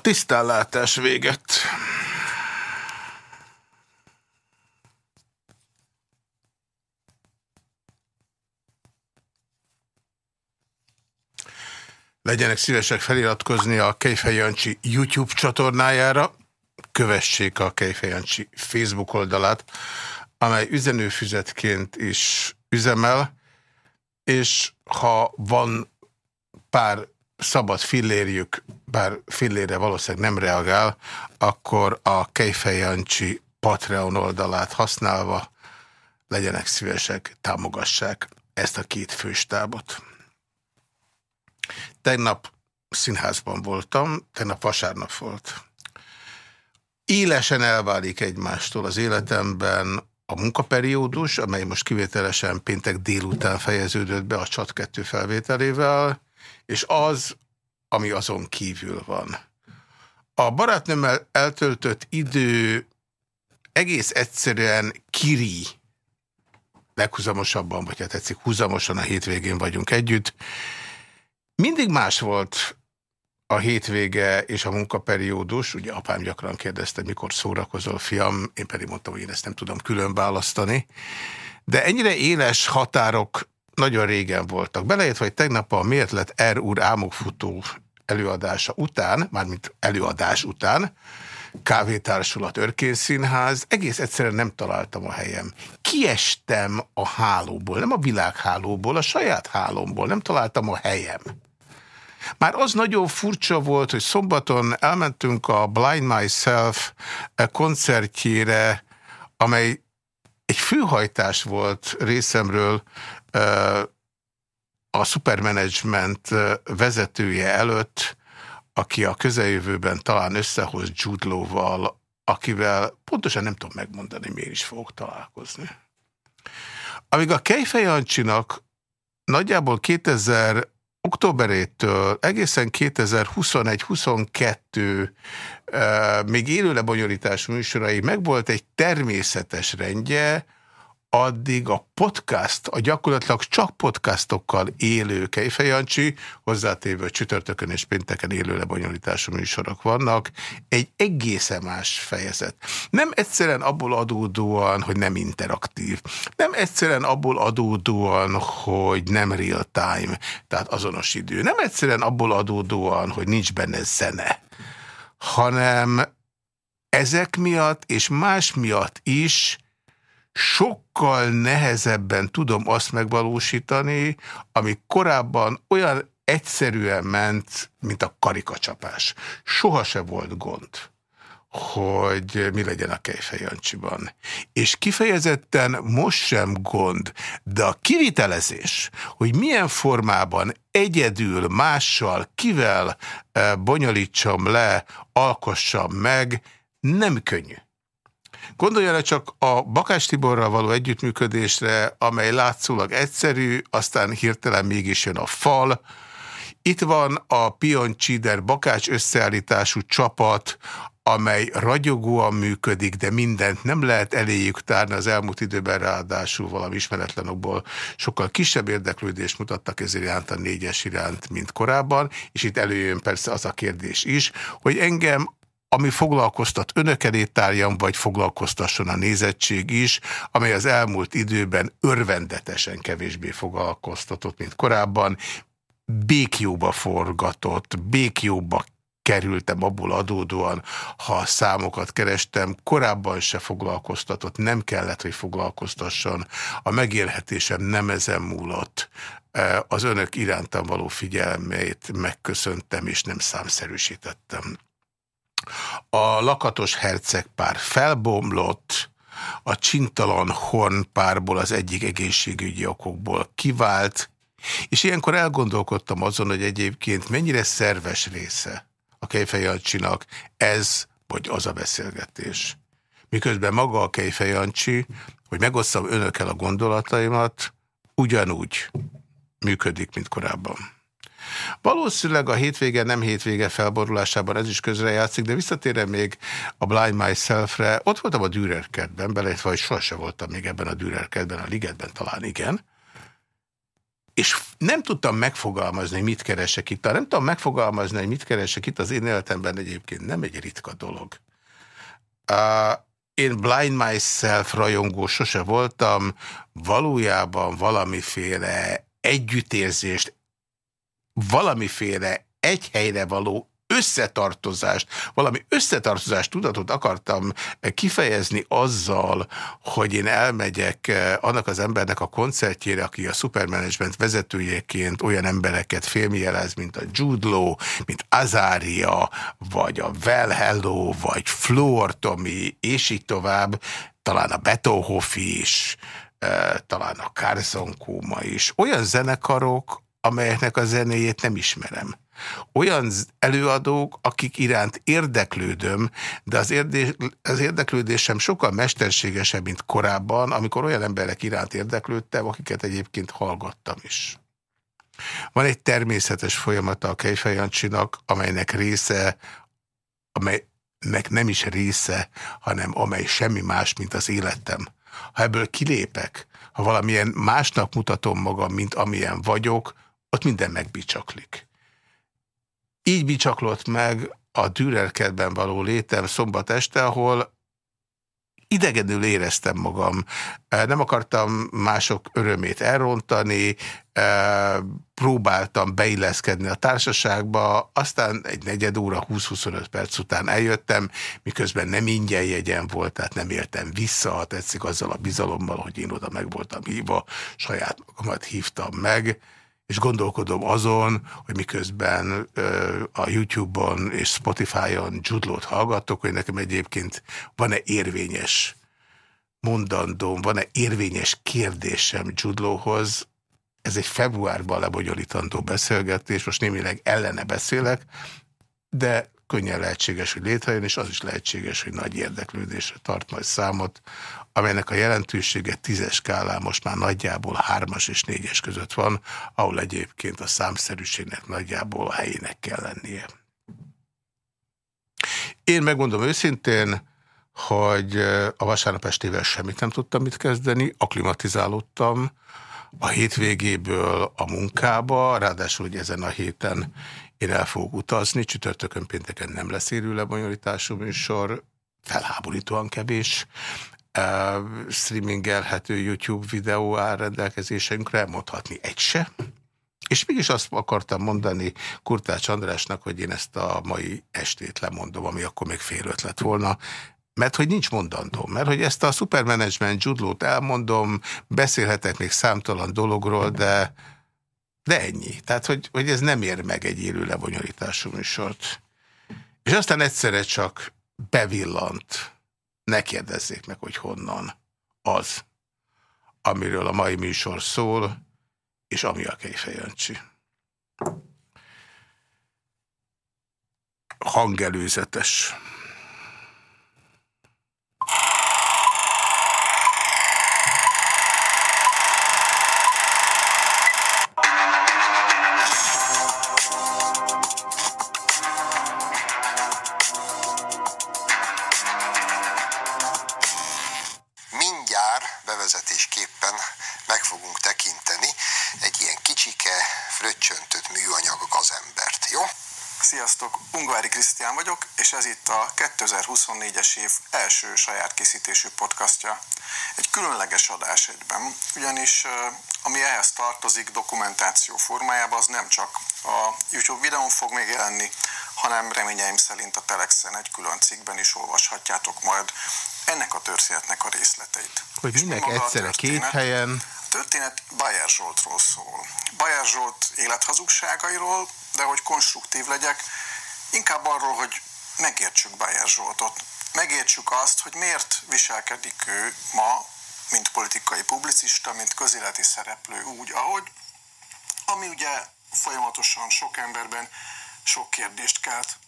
tisztánlátás véget. Legyenek szívesek feliratkozni a Kejfej Jancsi YouTube csatornájára, kövessék a Kejfej Jancsi Facebook oldalát, amely üzenőfüzetként is üzemel, és ha van pár szabad fillérjük, bár fillére valószínűleg nem reagál, akkor a Kejfej Jancsi Patreon oldalát használva legyenek szívesek, támogassák ezt a két főstábot. Tegnap színházban voltam, tegnap vasárnap volt. Élesen elválik egymástól az életemben a munkaperiódus, amely most kivételesen péntek délután fejeződött be a csat 2 felvételével, és az, ami azon kívül van. A barátnőmmel eltöltött idő egész egyszerűen kiri, leghúzamosabban, vagy hát tetszik, húzamosan a hétvégén vagyunk együtt. Mindig más volt a hétvége és a munkaperiódus. Ugye apám gyakran kérdezte, mikor szórakozol, fiam, én pedig mondtam, hogy én ezt nem tudom külön választani. De ennyire éles határok nagyon régen voltak. Belejött, hogy tegnap a miért lett R úr álmokfutó előadása után, mármint előadás után, kávétársulat, örkénszínház, egész egyszerűen nem találtam a helyem. Kiestem a hálóból, nem a világhálóból, a saját hálomból, nem találtam a helyem. Már az nagyon furcsa volt, hogy szombaton elmentünk a Blind Myself koncertjére, amely egy főhajtás volt részemről a supermanagement vezetője előtt, aki a közeljövőben talán összehoz Jude akivel pontosan nem tudom megmondani, miért is fogok találkozni. Amíg a Kejfej Jancsinak nagyjából 2000 októberétől egészen 2021-22 még élő lebonyolítású műsorai megvolt egy természetes rendje, addig a podcast, a gyakorlatilag csak podcastokkal élő Kejfejancsi, hozzátéve a csütörtökön és pénteken élő lebonyolítású műsorok vannak, egy egészen más fejezet. Nem egyszerűen abból adódóan, hogy nem interaktív. Nem egyszerűen abból adódóan, hogy nem real time, tehát azonos idő. Nem egyszerűen abból adódóan, hogy nincs benne zene, hanem ezek miatt és más miatt is sokkal nehezebben tudom azt megvalósítani, ami korábban olyan egyszerűen ment, mint a karikacsapás. Soha se volt gond hogy mi legyen a Kejfej Jancsiban. És kifejezetten most sem gond, de a kivitelezés, hogy milyen formában egyedül, mással, kivel eh, bonyolítsam le, alkossam meg, nem könnyű. Gondoljanak csak a Bakás Tiborral való együttműködésre, amely látszólag egyszerű, aztán hirtelen mégis jön a fal. Itt van a Pion Csider Bakács összeállítású csapat, amely ragyogóan működik, de mindent nem lehet eléjük tárni az elmúlt időben ráadásul valami ismeretlenokból sokkal kisebb érdeklődést mutattak ezért iránt a négyes iránt, mint korábban, és itt előjön persze az a kérdés is, hogy engem ami foglalkoztat önök elé vagy foglalkoztasson a nézettség is, amely az elmúlt időben örvendetesen kevésbé foglalkoztatott, mint korábban, békjóba forgatott, békjóba kerültem abból adódóan, ha számokat kerestem, korábban se foglalkoztatott, nem kellett, hogy foglalkoztasson. A megélhetésem nem ezen múlott. E, az önök irántam való figyelmét megköszöntem, és nem számszerűsítettem. A lakatos hercegpár felbomlott, a csintalan hornpárból az egyik egészségügyi okokból kivált, és ilyenkor elgondolkodtam azon, hogy egyébként mennyire szerves része a Kejfejancsinak ez vagy az a beszélgetés. Miközben maga a Kejfejancsi, hogy megosztam önökkel a gondolataimat, ugyanúgy működik, mint korábban. Valószínűleg a hétvége nem hétvége felborulásában ez is közrejátszik, de visszatérem még a Blind Myself-re. Ott voltam a Dürer kertben, beleértve, hogy sohasem voltam még ebben a Dürer kertben, a Ligetben talán igen. és nem tudtam megfogalmazni, hogy mit keresek itt. Nem tudom megfogalmazni, hogy mit keresek itt, az én életemben egyébként nem egy ritka dolog. Uh, én blind myself rajongó sose voltam, valójában valamiféle együttérzést, valamiféle egy helyre való összetartozást, valami összetartozást tudatot akartam kifejezni azzal, hogy én elmegyek eh, annak az embernek a koncertjére, aki a Supermanagement vezetőjeként olyan embereket filmjelez, mint a Jude Law, mint Azaria, vagy a Well Hello, vagy Floor Tommy, és így tovább, talán a Beethoven is, eh, talán a Carson Kuma is. Olyan zenekarok, amelyeknek a zenéjét nem ismerem. Olyan előadók, akik iránt érdeklődöm, de az, érdés, az érdeklődésem sokkal mesterségesebb, mint korábban, amikor olyan emberek iránt érdeklődtem, akiket egyébként hallgattam is. Van egy természetes folyamata a Kejfejancsinak, amelynek része, amelynek nem is része, hanem amely semmi más, mint az életem. Ha ebből kilépek, ha valamilyen másnak mutatom magam, mint amilyen vagyok, ott minden megbicsaklik. Így bicsaklott meg a Dürerkedben való létem szombat este, ahol idegenül éreztem magam. Nem akartam mások örömét elrontani, próbáltam beilleszkedni a társaságba, aztán egy negyed óra, 20-25 perc után eljöttem, miközben nem ingyen jegyen volt, tehát nem éltem vissza, ha tetszik azzal a bizalommal, hogy én oda meg voltam hívva, saját magamat hívtam meg, és gondolkodom azon, hogy miközben ö, a YouTube-on és Spotify-on Judlót hallgatok, hogy nekem egyébként van-e érvényes mondandóm, van-e érvényes kérdésem Judlóhoz. Ez egy februárban lebonyolítandó beszélgetés, most némileg ellene beszélek, de könnyen lehetséges, hogy létrejön, és az is lehetséges, hogy nagy érdeklődésre tart majd számot, amelynek a jelentősége tízes skálán most már nagyjából hármas és négyes között van, ahol egyébként a számszerűségnek nagyjából a helyének kell lennie. Én megmondom őszintén, hogy a vasárnap estével semmit nem tudtam mit kezdeni, aklimatizálódtam a hétvégéből a munkába, ráadásul hogy ezen a héten én el fogok utazni, csütörtökön pénteken nem lesz érő lebonyolítású műsor, felháborítóan kevés. Uh, streamingelhető YouTube videó áll rendelkezésünkre, mondhatni egy se. És mégis azt akartam mondani Kurtács Andrásnak, hogy én ezt a mai estét lemondom, ami akkor még fél öt volna, mert hogy nincs mondandó, mert hogy ezt a supermanagement judlót elmondom, beszélhetek még számtalan dologról, de de ennyi. Tehát, hogy, hogy ez nem ér meg egy élő lebonyolítású műsort. És aztán egyszerre csak bevillant, ne kérdezzék meg, hogy honnan az, amiről a mai műsor szól, és ami a Kejfejancsi. Hangelőzetes. 2024-es év első saját készítésű podcastja. Egy különleges adás egyben, ugyanis ami ehhez tartozik dokumentáció formájában, az nem csak a YouTube videón fog még jelenni, hanem reményeim szerint a Telexen egy külön cikkben is olvashatjátok majd ennek a történetnek a részleteit. Hogy minek egyszerre két helyen? A történet Bayer Zsoltról szól. Bayer Zsolt élethazugságairól, de hogy konstruktív legyek, Inkább arról, hogy megértsük Bayer Zsoltot. Megértsük azt, hogy miért viselkedik ő ma, mint politikai publicista, mint közéleti szereplő úgy, ahogy, ami ugye folyamatosan sok emberben sok kérdést kelt.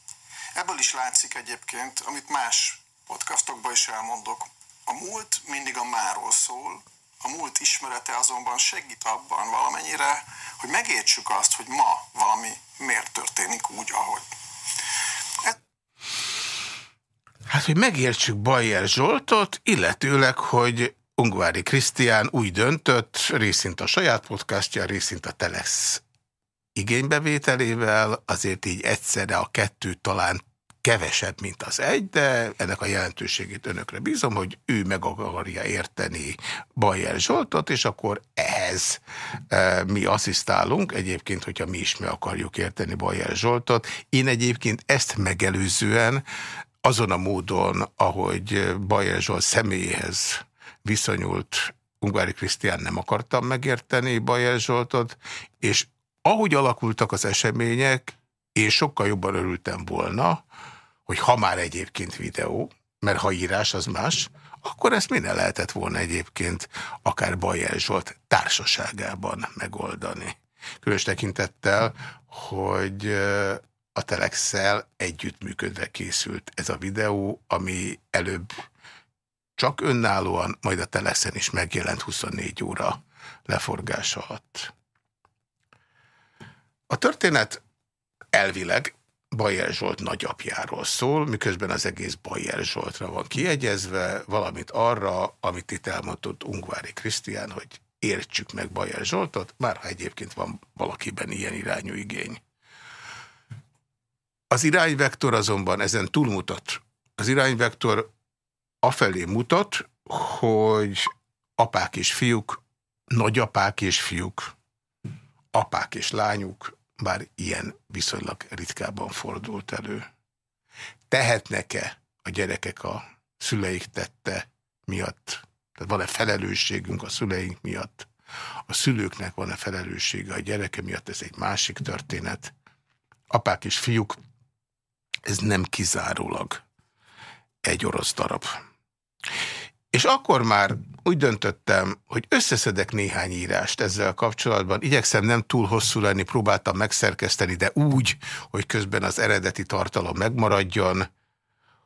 Ebből is látszik egyébként, amit más podcastokban is elmondok. A múlt mindig a máról szól, a múlt ismerete azonban segít abban valamennyire, hogy megértsük azt, hogy ma valami miért történik úgy, ahogy. Hát, hogy megértsük Bajer Zsoltot, illetőleg, hogy Ungvári Krisztián úgy döntött, részint a saját podcastja, részint a Telex igénybevételével, azért így egyszerre a kettő talán kevesebb, mint az egy, de ennek a jelentőségét önökre bízom, hogy ő meg akarja érteni Bajer Zsoltot, és akkor ehhez e, mi asszisztálunk, egyébként, hogyha mi is meg akarjuk érteni Bajer Zsoltot. Én egyébként ezt megelőzően azon a módon, ahogy Bajer Zsolt személyéhez viszonyult Ungvári Krisztián nem akartam megérteni Bajer Zsoltot, és ahogy alakultak az események, én sokkal jobban örültem volna, hogy ha már egyébként videó, mert ha írás az más, akkor ezt minden lehetett volna egyébként akár Bajer Zsolt társaságában megoldani. Különös tekintettel, hogy a Telexel együttműködve készült ez a videó, ami előbb csak önállóan, majd a Telexen is megjelent 24 óra leforgása alatt. A történet elvileg Bajer Zsolt nagyapjáról szól, miközben az egész Bajer Zsoltra van kiegyezve, valamint arra, amit itt elmondott Ungvári Krisztián, hogy értsük meg Bajer Zsoltot, már ha egyébként van valakiben ilyen irányú igény. Az irányvektor azonban ezen túlmutat. Az irányvektor afelé mutat, hogy apák és fiúk, nagyapák és fiúk, apák és lányuk, bár ilyen viszonylag ritkában fordult elő. Tehetnek-e a gyerekek a szüleik tette miatt? Tehát van-e felelősségünk a szüleink miatt? A szülőknek van-e felelőssége a gyereke miatt? Ez egy másik történet. Apák és fiúk, ez nem kizárólag egy orosz darab. És akkor már úgy döntöttem, hogy összeszedek néhány írást ezzel kapcsolatban. Igyekszem nem túl hosszú lenni, próbáltam megszerkeszteni, de úgy, hogy közben az eredeti tartalom megmaradjon,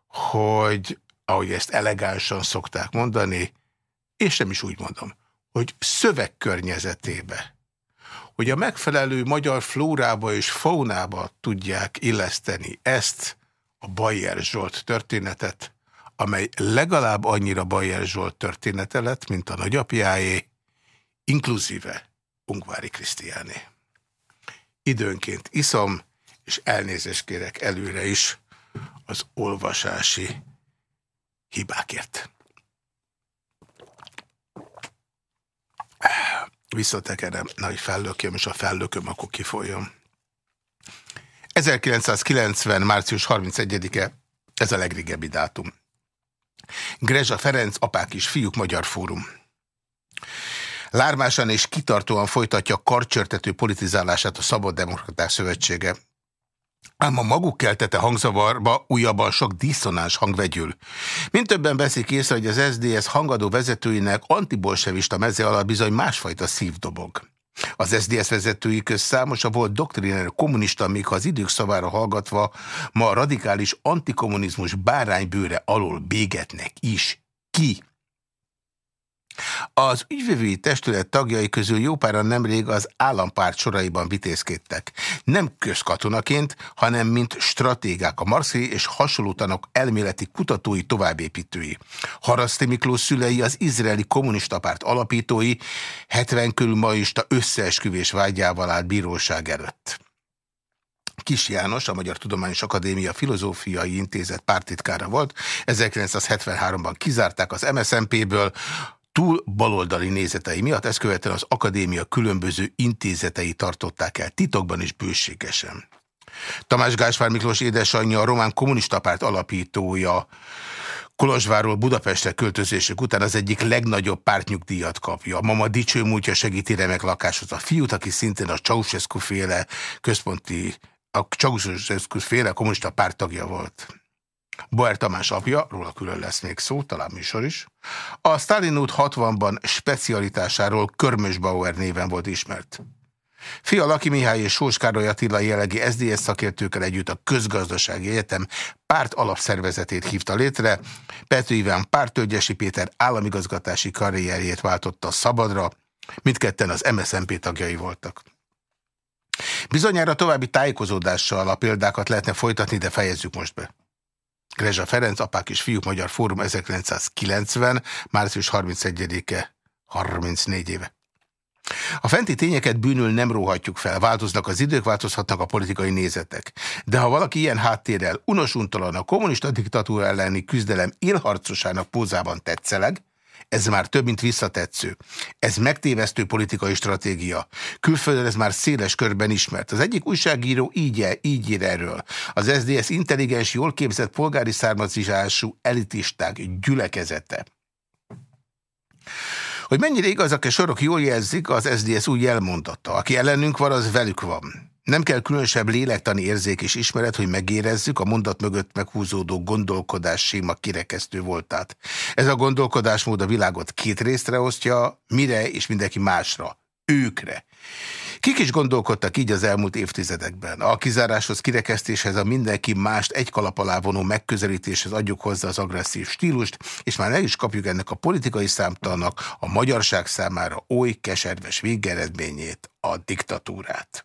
hogy, ahogy ezt elegánsan szokták mondani, és nem is úgy mondom, hogy szövegkörnyezetébe, hogy a megfelelő magyar flórába és faunába tudják illeszteni ezt a Bayer Zsolt történetet, amely legalább annyira Bajer Zsolt története lett, mint a nagyapjáé, inkluzíve Ungvári Krisztiáné. Időnként iszom, és elnézést kérek előre is az olvasási hibákért. Visszatekerem, na, hogy fellökjem, és a fellököm, akkor kifolyom. 1990. március 31-e, ez a legrégebbi dátum. Grezsa Ferenc, apák és fiúk Magyar Fórum. Lármásan és kitartóan folytatja karcsörtető politizálását a Szabad Demokraták Szövetsége. Ám a maguk keltete hangzavarba újabban sok diszonáns hang vegyül. Mint többen veszik észre, hogy az SZDSZ hangadó vezetőinek antibolsevista meze alatt bizony másfajta szívdobog. Az SZDSZ vezetői köz számos a volt doktriner kommunista, még ha az idők szavára hallgatva ma a radikális antikommunizmus báránybőre alól bégetnek is. Ki? Az ügyvevői testület tagjai közül jó páran nemrég az állampárt soraiban vitézkedtek. Nem közkatonaként, hanem mint stratégák, a Marszé és hasonlótanok elméleti kutatói továbbépítői. Haraszti Miklós szülei az izraeli kommunista párt alapítói 70 maista összeesküvés vágyával állt bíróság előtt. Kis János, a Magyar Tudományos Akadémia Filozófiai Intézet pártitkára volt, 1973-ban kizárták az MSZNP-ből, túl baloldali nézetei miatt, ezt követően az akadémia különböző intézetei tartották el titokban és bőségesen. Tamás Gáspár Miklós édesanyja, a román kommunista párt alapítója, Kolozsvárról Budapestre költözésük után az egyik legnagyobb pártnyugdíjat kapja. A mama dicső múltja segíti remek lakáshoz a fiút, aki szintén a Ceausescu féle központi, a Ceausescu féle kommunista párt tagja volt. Boer Tamás apja, róla külön lesz még szó, talán műsor is. A Stalin út 60-ban specialitásáról Körmös Bauer néven volt ismert. Fia Laki Mihály és Sós Károly Attila jellegi SZDSZ szakértőkkel együtt a Közgazdasági Egyetem párt alapszervezetét hívta létre. Pető Iván pártölgyesi Péter államigazgatási karrierjét váltotta szabadra, mindketten az MSZNP tagjai voltak. Bizonyára további tájékozódással a példákat lehetne folytatni, de fejezzük most be. Grezsa Ferenc, Apák és Fiúk Magyar Fórum 1990, március 31-e, 34 éve. A fenti tényeket bűnül nem róhatjuk fel, változnak az idők, változhatnak a politikai nézetek. De ha valaki ilyen háttérrel, unosuntalan a kommunista diktatúra elleni küzdelem élharcosának pózában tetszeleg, ez már több, mint visszatetsző. Ez megtévesztő politikai stratégia. Külföldön ez már széles körben ismert. Az egyik újságíró így, -e, így ír erről. Az SDS intelligens, jól képzett polgári származású elitisták gyülekezete. Hogy mennyire igazak a sorok jól jelzik, az SDS úgy elmondata. Aki ellenünk van, az velük van. Nem kell különösebb lélektani érzék és ismeret, hogy megérezzük a mondat mögött meghúzódó gondolkodás séma kirekesztő voltát. Ez a gondolkodásmód a világot két részre osztja, mire és mindenki másra, őkre. Kik is gondolkodtak így az elmúlt évtizedekben? A kizáráshoz, kirekesztéshez, a mindenki mást egy kalap alá vonó megközelítéshez adjuk hozzá az agresszív stílust, és már meg is kapjuk ennek a politikai számtalnak a magyarság számára oly keserves végeredményét, a diktatúrát.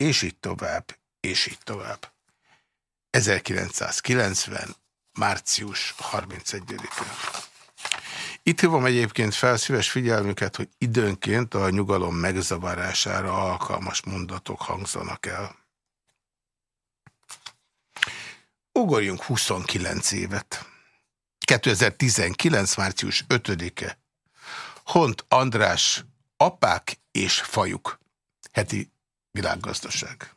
És így tovább, és így tovább. 1990. március 31-e. Itt hívom egyébként fel szíves figyelmüket, hogy időnként a nyugalom megzavarására alkalmas mondatok hangzanak el. Ugorjunk 29 évet. 2019. március 5-e. Hont András, apák és fajuk. Heti világgazdaság.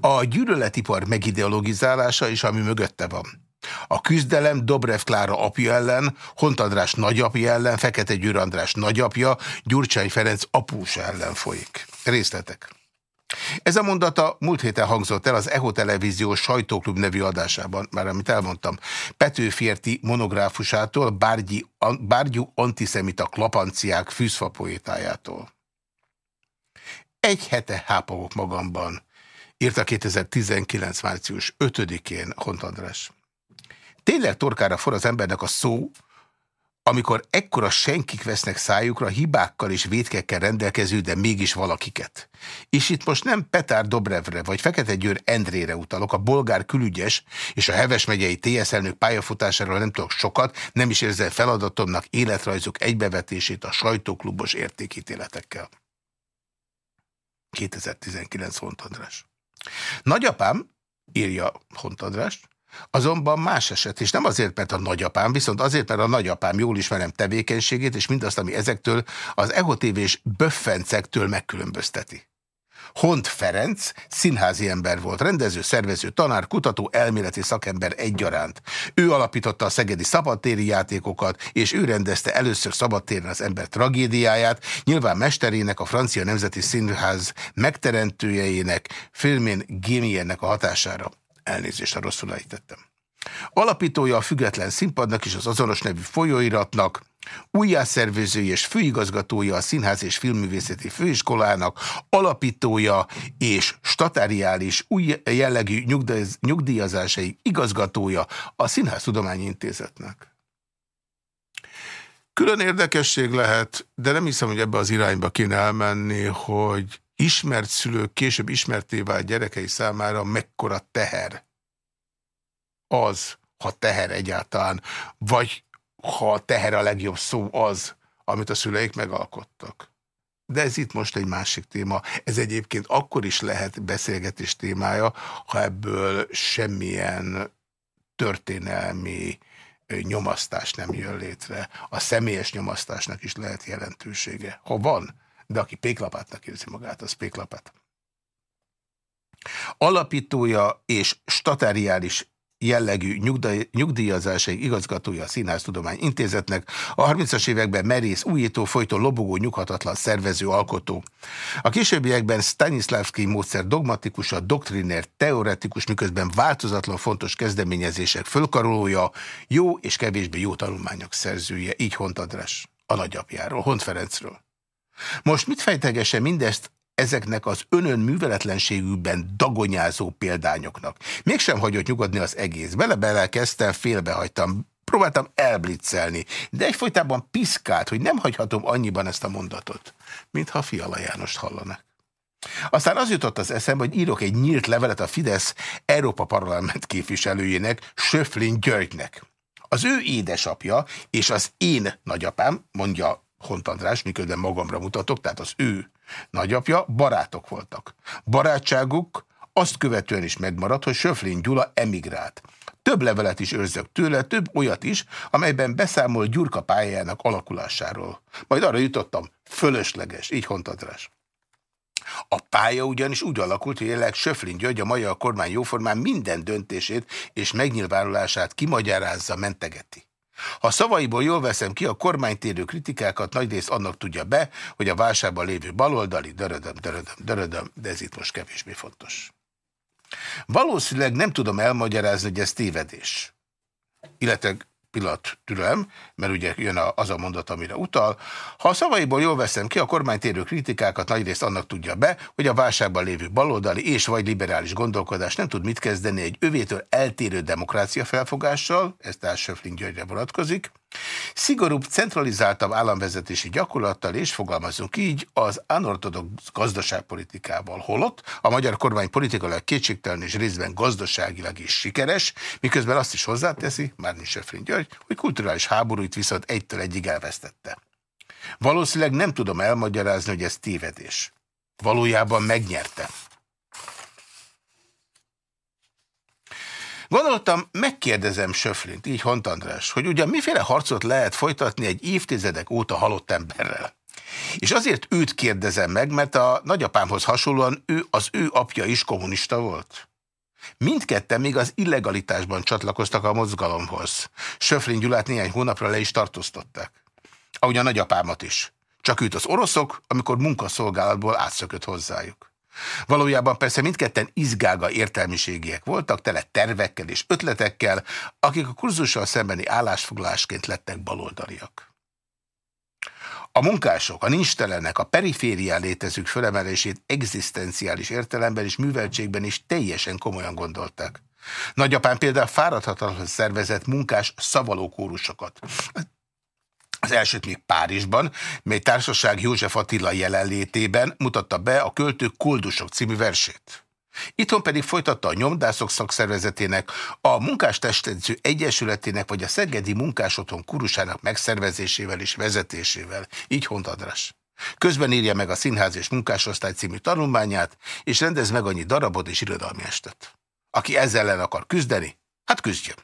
A gyűlöletipar megideologizálása is, ami mögötte van. A küzdelem Dobrev Klára apja ellen, Hont András nagyapja ellen, Fekete Győr András nagyapja, Gyurcsány Ferenc apúsa ellen folyik. Részletek. Ez a mondata múlt héten hangzott el az EHO Televízió sajtóklub nevű adásában, már amit elmondtam, Petőférti monográfusától, Bárgyi, Bárgyú antiszemita klapanciák fűzfa poétájától. Egy hete hápogok magamban, írta 2019. március 5-én Hont András. Tényleg torkára for az embernek a szó, amikor ekkora senkik vesznek szájukra hibákkal és vétkekkel rendelkező, de mégis valakiket. És itt most nem Petár Dobrevre vagy Fekete Győr Endrére utalok, a bolgár külügyes és a Heves megyei TSZ elnök pályafutásáról nem tudok sokat, nem is érzem feladatomnak életrajzok egybevetését a sajtóklubos értékítéletekkel. 2019 Hont András. Nagyapám, írja Hont András, Azonban más eset, és nem azért, mert a nagyapám, viszont azért, mert a nagyapám jól ismerem tevékenységét, és mindazt, ami ezektől az EHO-tévés böffencektől megkülönbözteti. Hont Ferenc színházi ember volt, rendező, szervező, tanár, kutató, elméleti szakember egyaránt. Ő alapította a szegedi szabadtéri játékokat, és ő rendezte először szabadtéren az ember tragédiáját, nyilván mesterének, a francia nemzeti színház megteremtőjeinek, filmén Gémiennek a hatására. Elnézést, ha rosszul ejtettem. Alapítója a Független Színpadnak és az azonos nevű folyóiratnak, újjászervezője és főigazgatója a Színház és Filmművészeti Főiskolának, alapítója és statáriális új jellegű nyugdíjazásai igazgatója a Színház Tudományi Intézetnek. Külön érdekesség lehet, de nem hiszem, hogy ebbe az irányba kéne elmenni, hogy ismert szülők később ismerté vált gyerekei számára mekkora teher az, ha teher egyáltalán, vagy ha a teher a legjobb szó az, amit a szüleik megalkottak. De ez itt most egy másik téma. Ez egyébként akkor is lehet beszélgetés témája, ha ebből semmilyen történelmi nyomasztás nem jön létre. A személyes nyomasztásnak is lehet jelentősége. Ha van, de aki péklapátnak érzi magát, az péklapát. Alapítója és statáriális jellegű nyugdíj, nyugdíjazásai igazgatója a Színház Tudomány Intézetnek, a 30-as években merész, újító, folytó, lobogó, nyughatatlan szervező, alkotó. A későbbiekben Stanislavski módszer dogmatikus, a doktriner, teoretikus, miközben változatlan fontos kezdeményezések fölkarolója, jó és kevésbé jó tanulmányok szerzője, így Hont András, a nagyapjáról, Hont Ferencről. Most mit fejtegesse mindezt ezeknek az önön műveletlenségükben dagonyázó példányoknak? Mégsem hagyott nyugodni az egész. Bele-bele kezdtem, félbehagytam, próbáltam elblitzelni, de egyfolytában piszkált, hogy nem hagyhatom annyiban ezt a mondatot, mintha Fiala Jánost hallanak. Aztán az jutott az eszembe, hogy írok egy nyílt levelet a Fidesz Európa Parlament képviselőjének, Söflin Györgynek. Az ő édesapja és az én nagyapám, mondja Hont András, miközben magamra mutatok, tehát az ő nagyapja, barátok voltak. Barátságuk azt követően is megmaradt, hogy Söflin Gyula emigrált. Több levelet is őrzök tőle, több olyat is, amelyben beszámol Gyurka pályájának alakulásáról. Majd arra jutottam, fölösleges, így Hont András. A pálya ugyanis úgy alakult, hogy jelenleg Söflin György a magyar kormány jóformán minden döntését és megnyilvánulását kimagyarázza, mentegeti. Ha szavaiból jól veszem ki, a kormánytérő kritikákat nagyrészt annak tudja be, hogy a válságban lévő baloldali, dörödöm, dörödöm, dörödöm, de ez itt most kevésbé fontos. Valószínűleg nem tudom elmagyarázni, hogy ez tévedés. Illetve pillanat türelem, mert ugye jön az a mondat, amire utal. Ha a szavaiból jól veszem ki, a kormánytérő kritikákat nagyrészt annak tudja be, hogy a válságban lévő baloldali és vagy liberális gondolkodás nem tud mit kezdeni egy övétől eltérő demokrácia felfogással, ez tehát Söfling Györgyre vonatkozik, Szigorúbb, centralizáltabb államvezetési gyakorlattal és fogalmazunk így az anortodox gazdaságpolitikával holott a magyar kormány politikailag kétségtelen és részben gazdaságilag is sikeres, miközben azt is hozzáteszi, már nincs Söfrin György, hogy kulturális háborút viszont egytől egyig elvesztette. Valószínűleg nem tudom elmagyarázni, hogy ez tévedés. Valójában megnyerte. Gondoltam, megkérdezem Söflint, így Hont András, hogy ugye miféle harcot lehet folytatni egy évtizedek óta halott emberrel. És azért őt kérdezem meg, mert a nagyapámhoz hasonlóan ő, az ő apja is kommunista volt. Mindketten még az illegalitásban csatlakoztak a mozgalomhoz. Söflin Gyulát néhány hónapra le is tartóztatták. Ahogy a nagyapámat is. Csak őt az oroszok, amikor munkaszolgálatból átszökött hozzájuk. Valójában persze mindketten izgága értelmiségiek voltak, tele tervekkel és ötletekkel, akik a kurzussal szembeni állásfoglalásként lettek baloldaliak. A munkások, a nincstelenek, a periférián létezők fölemelését egzisztenciális értelemben és műveltségben is teljesen komolyan gondolták. Nagyapám például fáradhatatlan szervezett munkás szavalókórusokat. Az elsőt még Párizsban, mely társaság József Attila jelenlétében mutatta be a költő Koldusok című versét. Itthon pedig folytatta a nyomdászok szakszervezetének, a Munkástestedző Egyesületének vagy a Szegedi Munkásotthon kurusának megszervezésével és vezetésével, így Hont. Közben írja meg a Színház és Munkásosztály című tanulmányát, és rendez meg annyi darabot és irodalmi estet. Aki ezzel ellen akar küzdeni, hát küzdjön.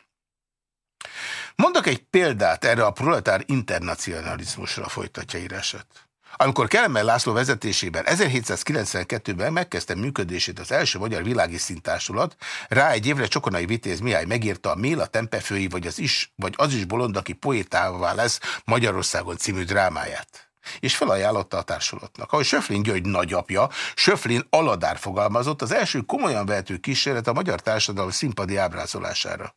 Mondok egy példát erre a proletár internacionalizmusra folytatja írását. Amikor Kelemen László vezetésében 1792-ben megkezdte működését az első magyar világi szintársulat, rá egy évre Csokonai Vitéz Mihály megírta a Méla Tempefői, vagy az is, vagy az is bolond, aki poétává lesz Magyarországon című drámáját és felajánlotta a társulatnak. Ahogy Söflin György nagyapja, Söflin Aladár fogalmazott, az első komolyan vehető kísérlet a magyar társadalom színpadi ábrázolására.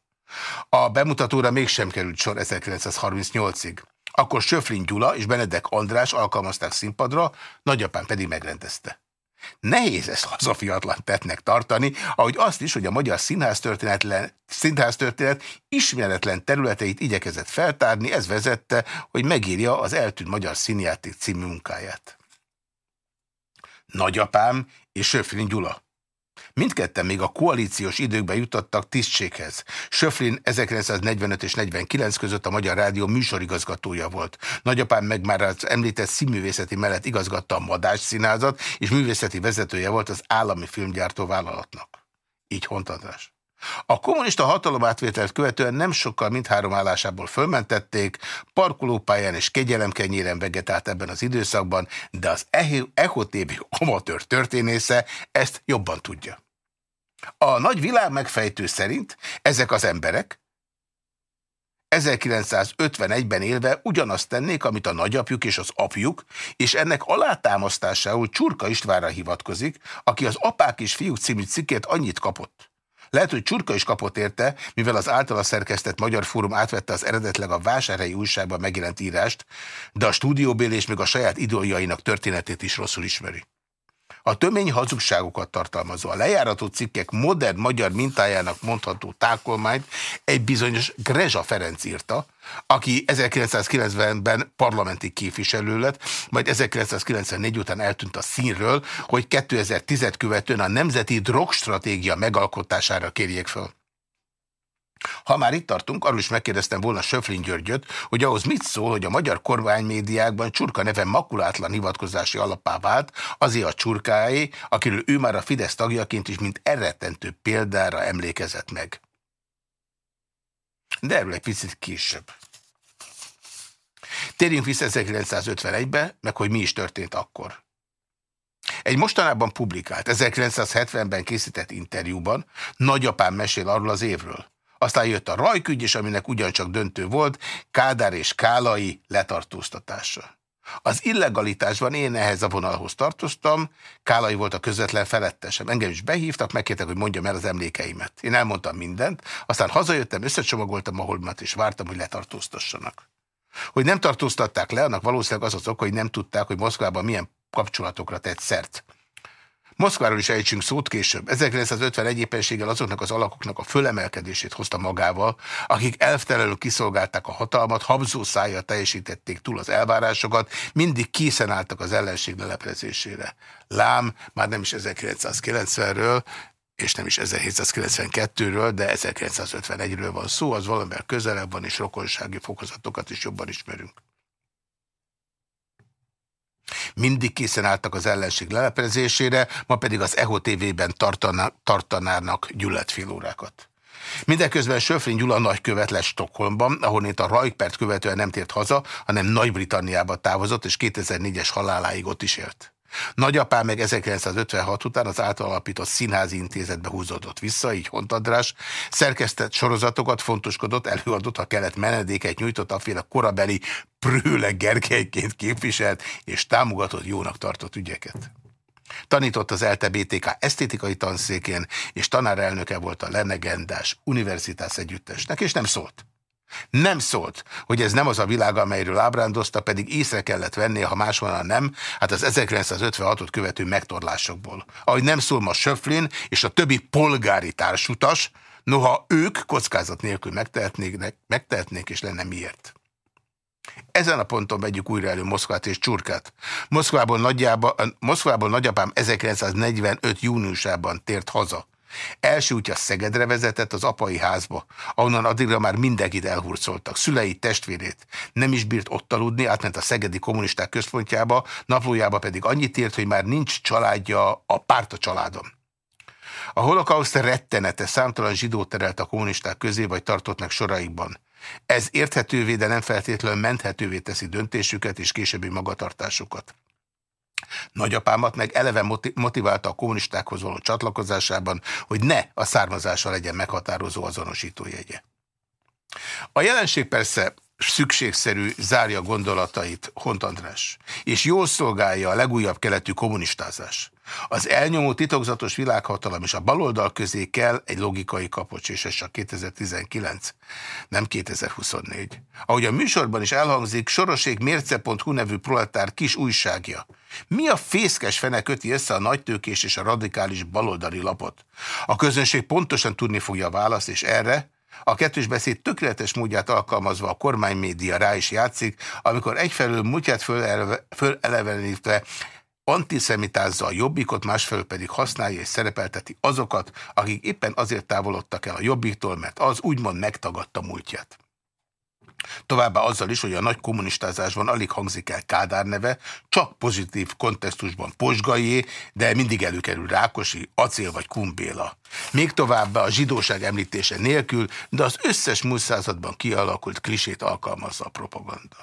A bemutatóra mégsem került sor 1938-ig. Akkor Söflin Gyula és Benedek András alkalmazták színpadra, nagyapám pedig megrendezte. Nehéz ezt hazafiatlan tettnek tartani, ahogy azt is, hogy a magyar színháztörténet, színháztörténet ismeretlen területeit igyekezett feltárni, ez vezette, hogy megírja az eltűnt magyar színjáték című munkáját. Nagyapám és Söflin Gyula. Mindketten még a koalíciós időkben jutottak tisztséghez. Söflin 1945 és 49 között a Magyar Rádió műsorigazgatója volt. Nagyapám meg már az említett színművészeti mellett igazgatta a Madás színházat, és művészeti vezetője volt az állami filmgyártó vállalatnak. Így András. A kommunista hatalomátvételt követően nem sokkal mindhárom állásából fölmentették, parkolópályán és kegyelemkenyéren vegetált ebben az időszakban, de az Echo TV amatőr történésze ezt jobban tudja. A nagy világ megfejtő szerint ezek az emberek 1951-ben élve ugyanazt tennék, amit a nagyapjuk és az apjuk, és ennek alátámasztásául Csurka Istvánra hivatkozik, aki az Apák és Fiúk című cikkét annyit kapott. Lehet, hogy Csurka is kapott érte, mivel az általa szerkesztett Magyar Fórum átvette az eredetleg a vásárhelyi újságban megjelent írást, de a stúdióbél és még a saját idoljainak történetét is rosszul ismeri. A tömény hazugságokat tartalmazó, a lejárató cikkek modern magyar mintájának mondható tákolmányt egy bizonyos Grezsa Ferenc írta, aki 1990-ben parlamenti képviselő lett, majd 1994 után eltűnt a színről, hogy 2010-et követően a Nemzeti Drogstratégia megalkotására kérjék fel. Ha már itt tartunk, arról is megkérdeztem volna Söflin Györgyöt, hogy ahhoz mit szól, hogy a magyar kormánymédiákban Csurka neve makulátlan hivatkozási alapá vált, azért a Csurkáé, akiről ő már a Fidesz tagjaként is mint eretentő példára emlékezett meg. De erről egy picit később. Térjünk vissza 1951-be, meg hogy mi is történt akkor. Egy mostanában publikált, 1970-ben készített interjúban nagyapám mesél arról az évről. Aztán jött a rajkügy is, aminek ugyancsak döntő volt, Kádár és Kálai letartóztatása. Az illegalitásban én ehhez a vonalhoz tartoztam, Kálai volt a közvetlen felettesem. Engem is behívtak, megkértek, hogy mondjam el az emlékeimet. Én elmondtam mindent, aztán hazajöttem, összecsomagoltam a holmat, és vártam, hogy letartóztassanak. Hogy nem tartóztatták le, annak valószínűleg az az oka, hogy nem tudták, hogy Moszkvában milyen kapcsolatokra tett szert. Moszkváról is ejtsünk szót később. 1951 éppenséggel azoknak az alakoknak a fölemelkedését hozta magával, akik elvtelenül kiszolgálták a hatalmat, habzó szájjal teljesítették túl az elvárásokat, mindig készen álltak az ellenség leleplezésére. Lám, már nem is 1990-ről, és nem is 1792-ről, de 1951-ről van szó, az valamivel közelebb van, és rokonsági fokozatokat is jobban ismerünk. Mindig készen álltak az ellenség leleplezésére, ma pedig az EHO TV-ben tartaná, tartanának gyűlöletfilórákat. Mindeközben Söfrin Gyula nagykövet lesz Stockholmban, ahol itt a Rajkpert követően nem tért haza, hanem Nagy-Britanniába távozott, és 2004-es haláláig ott is élt. Nagyapám meg 1956 után az általapított színházi intézetbe húzódott vissza, így Hontadrás, szerkesztett sorozatokat, fontoskodott, előadott, ha kellett menedéket nyújtott, aféle korabeli Prőle Gergelyként képviselt és támogatott jónak tartott ügyeket. Tanított az ELTE BTK esztétikai tanszékén, és tanárelnöke volt a lenegendás universitás együttesnek, és nem szólt. Nem szólt, hogy ez nem az a világ, amelyről ábrándozta, pedig észre kellett vennie, ha máshol nem, hát az 1956-ot követő megtorlásokból. Ahogy nem szól ma Söflin és a többi polgári társutas, noha ők kockázat nélkül megtehetnék, megtehetnék és lenne miért. Ezen a ponton vegyük újra elő Moszkvát és Csurkát. Moszkvából, nagyjába, Moszkvából nagyapám 1945. júniusában tért haza. Első útja Szegedre vezetett az apai házba, ahonnan addigra már mindenkit elhurcoltak, szüleit, testvérét. Nem is bírt ott aludni, átment a Szegedi Kommunisták Központjába, naplójába pedig annyit írt, hogy már nincs családja a párta családom. A holokauszt rettenete számtalan zsidó terelt a kommunisták közé, vagy tartott meg soraikban. Ez érthetővé, de nem feltétlenül menthetővé teszi döntésüket és későbbi magatartásukat. Nagyapámat meg eleve motiválta a kommunistákhoz való csatlakozásában, hogy ne a származása legyen meghatározó azonosítójegye. A jelenség persze szükségszerű zárja gondolatait Hont András, és jól szolgálja a legújabb keletű kommunistázás. Az elnyomó titokzatos világhatalom és a baloldal közé kell egy logikai kapocs, és ez csak 2019, nem 2024. Ahogy a műsorban is elhangzik, Sorosék Mérce.hu nevű proletár kis újságja. Mi a fészkes fene köti össze a nagytőkés és a radikális baloldali lapot? A közönség pontosan tudni fogja a választ, és erre a kettős beszéd tökéletes módját alkalmazva a kormánymédia rá is játszik, amikor egyfelől múltját fölelevenítve antiszemitázza a jobbikot, másfelől pedig használja és szerepelteti azokat, akik éppen azért távolodtak el a jobbiktól, mert az úgymond megtagadta múltját. Továbbá azzal is, hogy a nagy kommunistázásban alig hangzik el Kádár neve, csak pozitív kontextusban Posgaié, de mindig előkerül Rákosi, Acél vagy Kumbéla. Még továbbá a zsidóság említése nélkül, de az összes múlt században kialakult klisét alkalmazza a propaganda.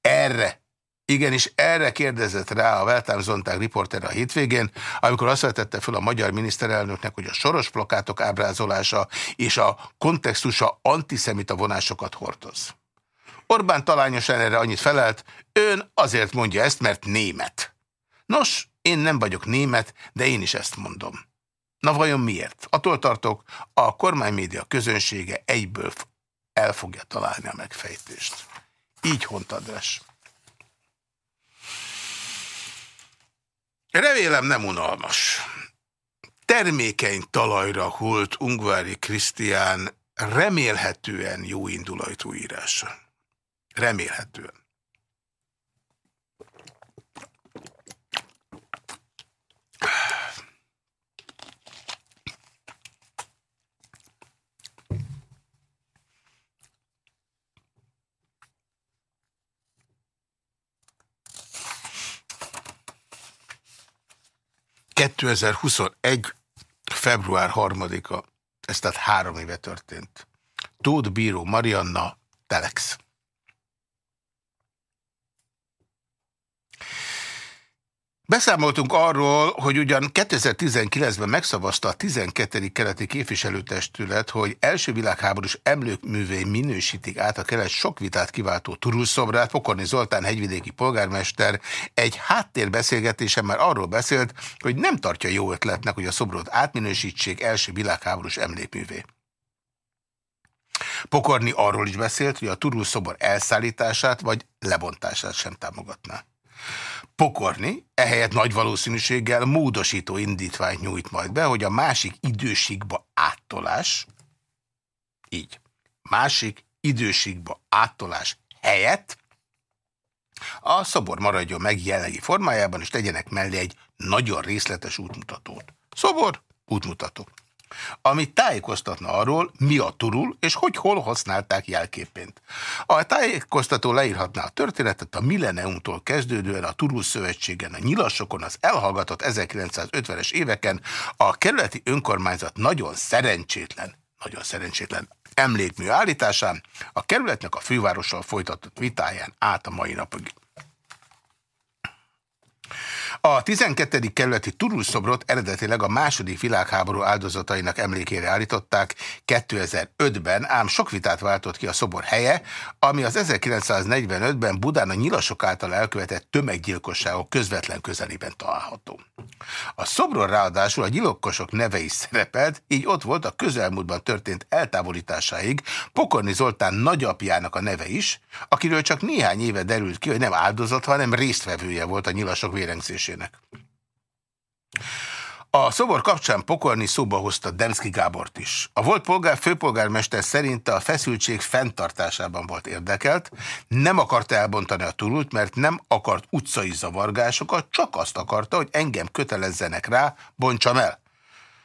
Erre Igenis, erre kérdezett rá a Weltime Zontag riporter a hétvégén, amikor azt vetette fel a magyar miniszterelnöknek, hogy a soros plakátok ábrázolása és a kontextusa antiszemita vonásokat hordoz. Orbán talányosan erre annyit felelt, ön azért mondja ezt, mert német. Nos, én nem vagyok német, de én is ezt mondom. Na vajon miért? Attól tartok, a kormánymédia közönsége egyből el fogja találni a megfejtést. Így Hont András. Remélem nem unalmas. Termékeny talajra hult Ungvári Krisztián remélhetően jó indulajtó írása. Remélhetően. 2021. február 3-a, ez tehát három éve történt. Tóth Bíró Marianna, Telex. Beszámoltunk arról, hogy ugyan 2019-ben megszavazta a 12. keleti képviselőtestület, hogy első világháborús emlékművé minősítik át a kelet sok vitát kiváltó turulszobrát. Pokorni Zoltán hegyvidéki polgármester egy háttérbeszélgetésen már arról beszélt, hogy nem tartja jó ötletnek, hogy a szobrot átminősítsék első világháborús emlékművé. Pokorni arról is beszélt, hogy a turulszobor elszállítását vagy lebontását sem támogatná. Pokorni ehelyett nagy valószínűséggel módosító indítványt nyújt majd be, hogy a másik időségba áttolás, így, másik időségba áttolás helyett a szobor maradjon meg jelenlegi formájában, és tegyenek mellé egy nagyon részletes útmutatót. Szobor, útmutató ami tájékoztatna arról, mi a turul, és hogy hol használták jelképként. A tájékoztató leírhatná a történetet a Millenniumtól kezdődően a Turul Szövetségen, a nyilasokon, az elhallgatott 1950-es éveken a kerületi önkormányzat nagyon szerencsétlen, nagyon szerencsétlen emlékmű állításán, a kerületnek a fővárossal folytatott vitáján át a mai napig. A 12. kerületi turulszobrot eredetileg a második világháború áldozatainak emlékére állították 2005-ben, ám sok vitát váltott ki a szobor helye, ami az 1945-ben Budán a nyilasok által elkövetett tömeggyilkosságok közvetlen közelében található. A szobron ráadásul a gyilkosok neve is szerepelt, így ott volt a közelmúltban történt eltávolításáig Pokorni Zoltán nagyapjának a neve is, akiről csak néhány éve derült ki, hogy nem áldozat, hanem résztvevője volt a nyilasok vérengzésében működésének. A szobor kapcsán Pokorni szóba hozta Demszki Gábort is. A volt polgár, főpolgármester szerint a feszültség fenntartásában volt érdekelt, nem akarta elbontani a turult, mert nem akart utcai zavargásokat, csak azt akarta, hogy engem kötelezzenek rá, bontsam el.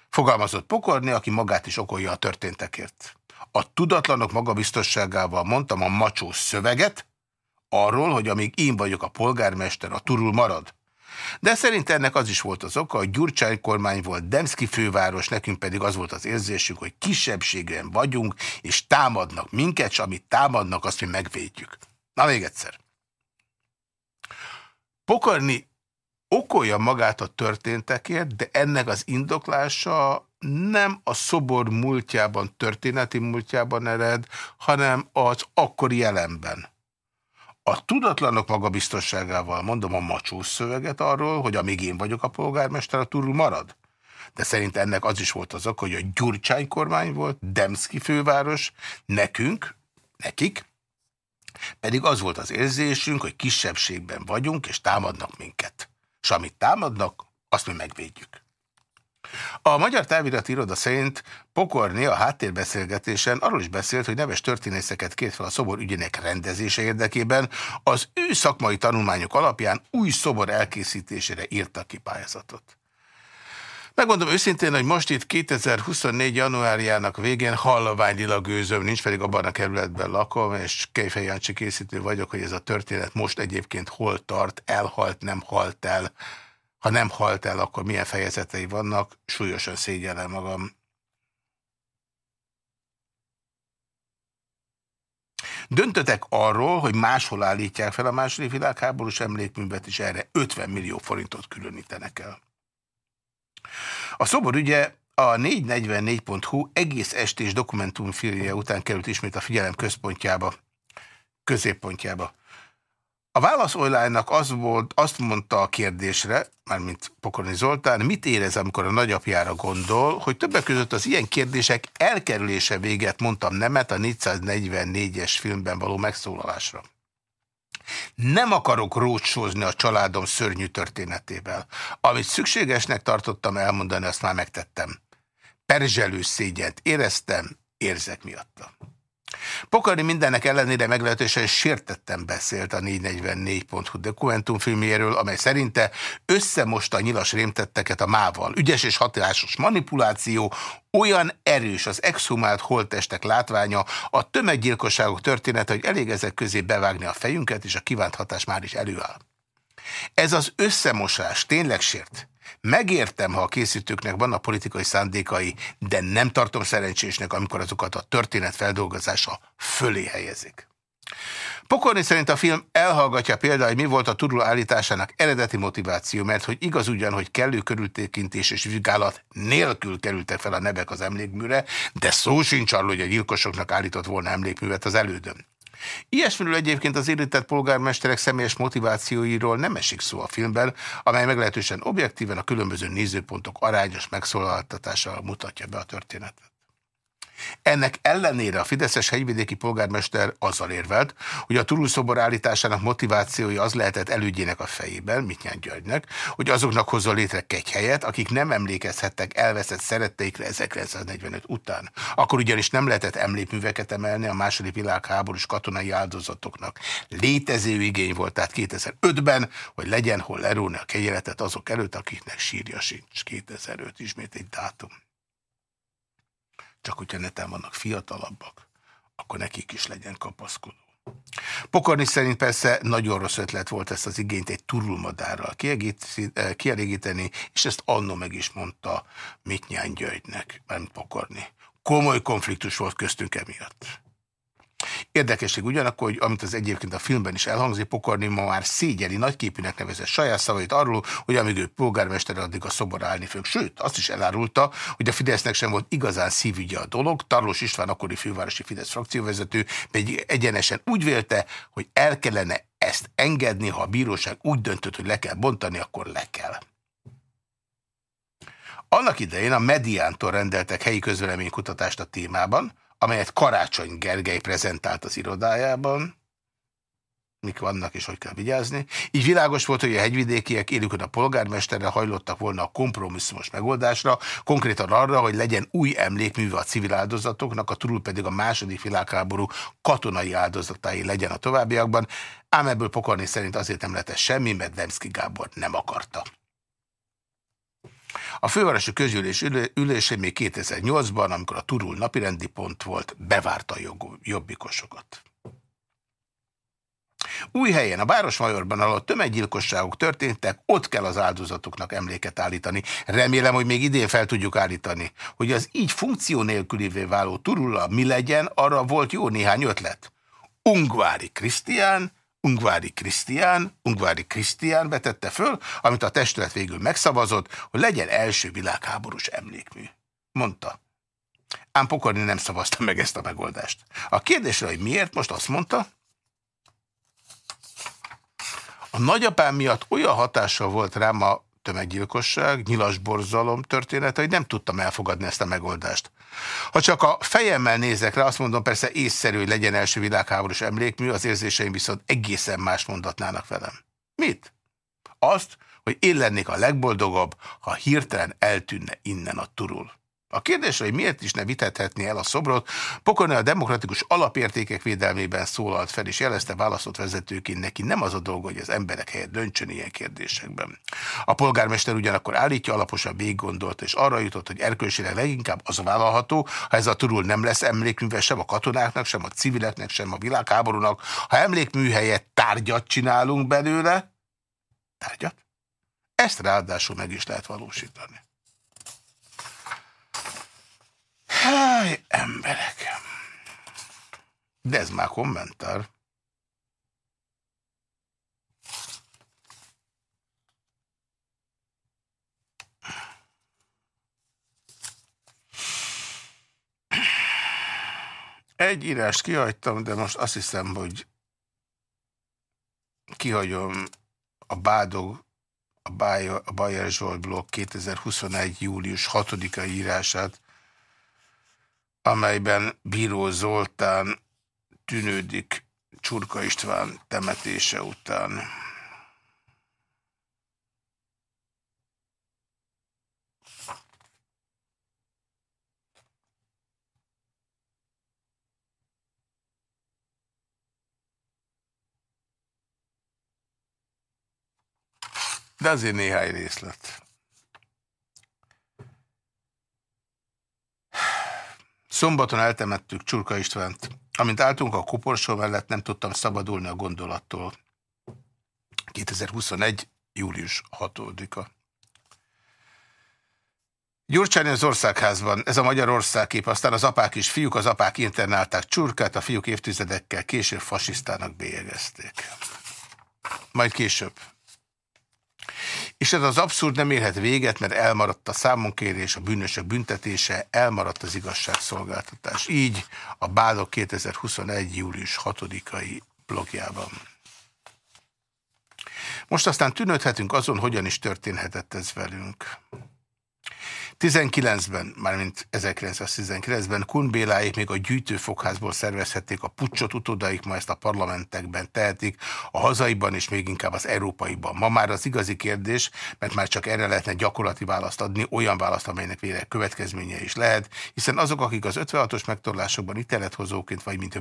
Fogalmazott Pokorni, aki magát is okolja a történtekért. A tudatlanok magabiztosságával mondtam a macsó szöveget, arról, hogy amíg én vagyok a polgármester, a turul marad. De szerint ennek az is volt az oka, hogy Gyurcsány kormány volt, Demszki főváros, nekünk pedig az volt az érzésünk, hogy kisebbségen vagyunk, és támadnak minket, és amit támadnak, azt mi megvédjük. Na még egyszer. Pokorni okolja magát a történtekért, de ennek az indoklása nem a szobor múltjában, történeti múltjában ered, hanem az akkori jelenben. A tudatlanok magabiztosságával mondom a macsós szöveget arról, hogy amíg én vagyok a polgármester, a turul marad. De szerint ennek az is volt az ok, hogy a Gyurcsány kormány volt, Demszki főváros, nekünk, nekik, pedig az volt az érzésünk, hogy kisebbségben vagyunk, és támadnak minket. És amit támadnak, azt mi megvédjük. A Magyar Távirati Iroda szerint Pokorni a háttérbeszélgetésen arról is beszélt, hogy neves történészeket kért fel a szobor ügyének rendezése érdekében, az ő szakmai tanulmányok alapján új szobor elkészítésére írtak ki pályázatot. Megmondom őszintén, hogy most itt 2024. januárjának végén hallaványilag gőzöm nincs, pedig abban a kerületben lakom, és Kejfej Jancsi készítő vagyok, hogy ez a történet most egyébként hol tart, elhalt, nem halt el. Ha nem halt el, akkor milyen fejezetei vannak, súlyosan szégyellem magam. Döntötek arról, hogy máshol állítják fel a második világháborús emlékművet, és erre 50 millió forintot különítenek el. A szobor ügye a 444.hu egész estés dokumentumfilmje után került ismét a figyelem központjába, középpontjába. A válasz Olylának az volt, azt mondta a kérdésre, mármint Pokorni Zoltán, mit érez, amikor a nagyapjára gondol, hogy többek között az ilyen kérdések elkerülése véget mondtam nemet a 444-es filmben való megszólalásra. Nem akarok rócsózni a családom szörnyű történetével. Amit szükségesnek tartottam elmondani, azt már megtettem. Perzselő szégyent éreztem, érzek miatta. Pokorni mindennek ellenére meglehetősen sértettem beszélt a 444.hu dokumentumfilmjéről, amely szerinte összemosta a nyilas rémtetteket a mával. Ügyes és hatásos manipuláció, olyan erős az exhumált holtestek látványa, a tömeggyilkosságok története, hogy elég ezek közé bevágni a fejünket, és a kívánt hatás már is előáll. Ez az összemosás tényleg sért. Megértem, ha a készítőknek vannak politikai szándékai, de nem tartom szerencsésnek, amikor azokat a történet feldolgozása fölé helyezik. Pokorni szerint a film elhallgatja például, hogy mi volt a turul állításának eredeti motiváció, mert hogy igaz ugyan, hogy kellő körültékintés és vizsgálat nélkül kerültek fel a nevek az emlékműre, de szó sincs arról, hogy a gyilkosoknak állított volna emlékművet az elődön. Ilyesmiről egyébként az érintett polgármesterek személyes motivációiról nem esik szó a filmben, amely meglehetősen objektíven a különböző nézőpontok arányos megszólaltatással mutatja be a történetet. Ennek ellenére a Fideszes hegyvidéki polgármester azzal érvelt, hogy a turulszobor állításának motivációja az lehetett elődjének a fejében, Mitnyán Györgynek, hogy azoknak hozza létre egy helyet, akik nem emlékezhettek elveszett szeretteikre 1945 után. Akkor ugyanis nem lehetett emlékműveket emelni a második világháborús katonai áldozatoknak. Létező igény volt tehát 2005-ben, hogy legyen hol lerúni a kegyeletet azok előtt, akiknek sírja sincs. 2005 ismét egy dátum. Csak hogyha neten vannak fiatalabbak, akkor nekik is legyen kapaszkodó. Pokorni szerint persze nagyon rossz ötlet volt ezt az igényt egy turulmadárral eh, kielégíteni, és ezt annó meg is mondta Mitnyán Györgynek, nem Pokorni. Komoly konfliktus volt köztünk emiatt. Érdekesség ugyanakkor, hogy amit az egyébként a filmben is elhangzik, Pokorni ma már szégyeli nagyképűnek nevezett saját szavait arról, hogy amíg ő polgármester, addig a szobor állni fog. Sőt, azt is elárulta, hogy a Fidesznek sem volt igazán szívügye a dolog. Tarlós István akkori fővárosi Fidesz frakcióvezető pedig egyenesen úgy vélte, hogy el kellene ezt engedni, ha a bíróság úgy döntött, hogy le kell bontani, akkor le kell. Annak idején a Mediántól rendeltek helyi közvéleménykutatást a témában, amelyet Karácsony Gergely prezentált az irodájában, mik vannak és hogy kell vigyázni. Így világos volt, hogy a hegyvidékiek élükön a polgármesterre hajlottak volna a kompromisszumos megoldásra, konkrétan arra, hogy legyen új emlékműve a civil áldozatoknak, a túl pedig a második világháború katonai áldozatai legyen a továbbiakban, ám ebből pokorni szerint azért nem lett semmi, mert Demszki Gábor nem akarta. A fővárosi közgyűlés ülése még 2008-ban, amikor a Turul napirendi pont volt, bevárta a jobbikosokat. Új helyen, a Városmajorban, ahol tömeggyilkosságok történtek, ott kell az áldozatoknak emléket állítani. Remélem, hogy még idén fel tudjuk állítani. Hogy az így funkció nélkülévé váló turulla mi legyen, arra volt jó néhány ötlet. Ungvári Krisztián, Ungvári Krisztián, Ungvári Krisztián vetette föl, amit a testület végül megszavazott, hogy legyen első világháborús emlékmű. Mondta. Ám Pokorni nem szavazta meg ezt a megoldást. A kérdésre, hogy miért, most azt mondta, a nagyapám miatt olyan hatással volt rám a tömeggyilkosság, nyilasborzalom története, hogy nem tudtam elfogadni ezt a megoldást. Ha csak a fejemmel nézek rá, azt mondom persze észszerű, hogy legyen első világháborús emlékmű, az érzéseim viszont egészen más mondatnának velem. Mit? Azt, hogy én lennék a legboldogabb, ha hirtelen eltűnne innen a turul. A kérdésre, hogy miért is ne vitethetné el a szobrot, Pokorni a demokratikus alapértékek védelmében szólalt fel, és jelezte választott vezetőként neki nem az a dolga, hogy az emberek helyett döntsön ilyen kérdésekben. A polgármester ugyanakkor állítja, alaposan végiggondolt, és arra jutott, hogy erkölcsileg leginkább az vállalható, ha ez a turul nem lesz emlékműve sem a katonáknak, sem a civileknek, sem a világháborúnak, ha emlékmű helyett tárgyat csinálunk belőle, tárgyat? Ezt ráadásul meg is lehet valósítani. Háj, emberek! De ez már kommentár. Egy írást kihagytam, de most azt hiszem, hogy kihagyom a Bádog, a Bayer Zsolt blog 2021. július 6-ai írását, amelyben Bíró Zoltán tűnődik Csurka István temetése után. De azért néhány részlet. Szombaton eltemettük Csurka Istvánt. Amint álltunk a koporsó mellett, nem tudtam szabadulni a gondolattól. 2021. július 6-a. Gyurcsány az országházban, ez a Magyarország kép, aztán az apák is fiúk, az apák internálták Csurkát, a fiúk évtizedekkel később fasisztának bélyegezték. Majd később. És ez az abszurd nem érhet véget, mert elmaradt a számonkérés, a bűnösök büntetése, elmaradt az igazságszolgáltatás. Így a Bádok 2021. július 6-ai blogjában. Most aztán tűnődhetünk azon, hogyan is történhetett ez velünk. 19-ben, mármint 1919-ben Kun Béláik még a gyűjtőfogházból szervezhették a pucsot, utódaik ma ezt a parlamentekben tehetik, a hazaiban és még inkább az európaiban. Ma már az igazi kérdés, mert már csak erre lehetne gyakorlati választ adni, olyan választ, amelynek vére következménye is lehet, hiszen azok, akik az 56-os megtorlásokban ítélethozóként, vagy mint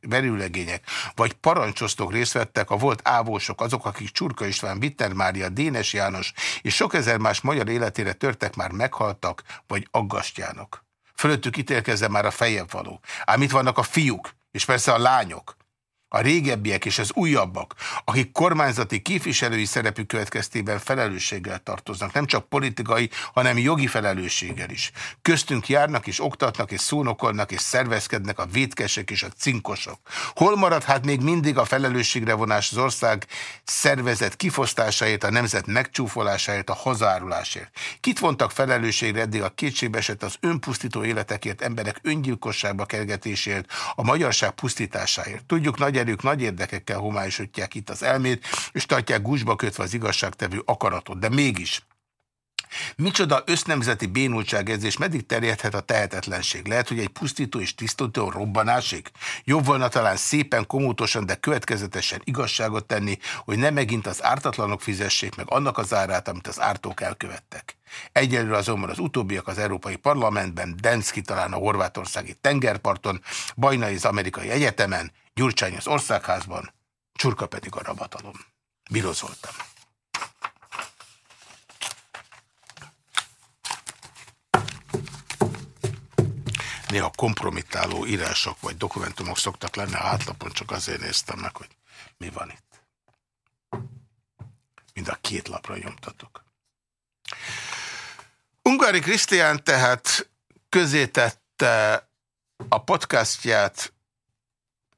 verőlegények, vagy parancsosztok részt vettek, a volt ávósok, azok, akik Csurka István, Bitter Mária, Dénes János és sok ezer más magyar életére törtek már meg, meghaltak, vagy aggasztjának. Fölöttük ítélkezze már a fejebb való. Ám itt vannak a fiúk, és persze a lányok a régebbiek és az újabbak, akik kormányzati képviselői szerepük következtében felelősséggel tartoznak, nem csak politikai, hanem jogi felelősséggel is. Köztünk járnak és oktatnak és szónokolnak és szervezkednek a vétkesek és a cinkosok. Hol marad hát még mindig a felelősségre vonás az ország szervezet kifosztásáért, a nemzet megcsúfolásáért, a hazárulásért? Kit vontak felelősségre eddig a kétségbeesett az önpusztító életekért, emberek öngyilkosságba kergetésért, a magyarság pusztításáért? Tudjuk nagy erők nagy érdekekkel homályosítják itt az elmét, és tartják gúzsba kötve az igazságtevő akaratot. De mégis, Micsoda össznemzeti bénultságérzés, meddig terjedhet a tehetetlenség? Lehet, hogy egy pusztító és tisztító robbanásig? Jobb volna talán szépen, komótosan, de következetesen igazságot tenni, hogy ne megint az ártatlanok fizessék meg annak az árát, amit az ártók elkövettek. Egyelőre azonban az utóbbiak az Európai Parlamentben, Denszki talán a horvátországi tengerparton, Bajnai az amerikai egyetemen, Gyurcsány az országházban, Csurka pedig a rabatalom. Birozoltam. Néha kompromittáló írások vagy dokumentumok szoktak lenni a átlapon, csak azért néztem meg, hogy mi van itt. Mind a két lapra nyomtatok. Ungári Krisztián tehát közétette a podcastját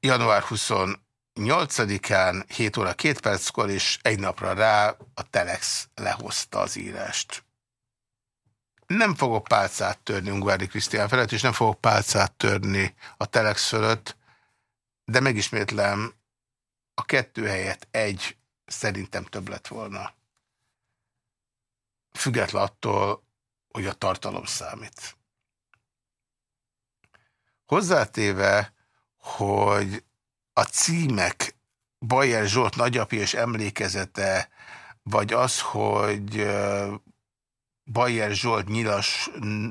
január 28-án 7 óra 2 perckor, és egy napra rá a Telex lehozta az írást. Nem fogok pálcát törni Ungvári Krisztián felett, és nem fogok pálcát törni a Telex fölött, de megismétlem, a kettő helyet egy szerintem több lett volna. Független attól, hogy a tartalom számít. Hozzátéve, hogy a címek Bajer Zsolt nagyapja és emlékezete, vagy az, hogy Bajer Zsolt nyilas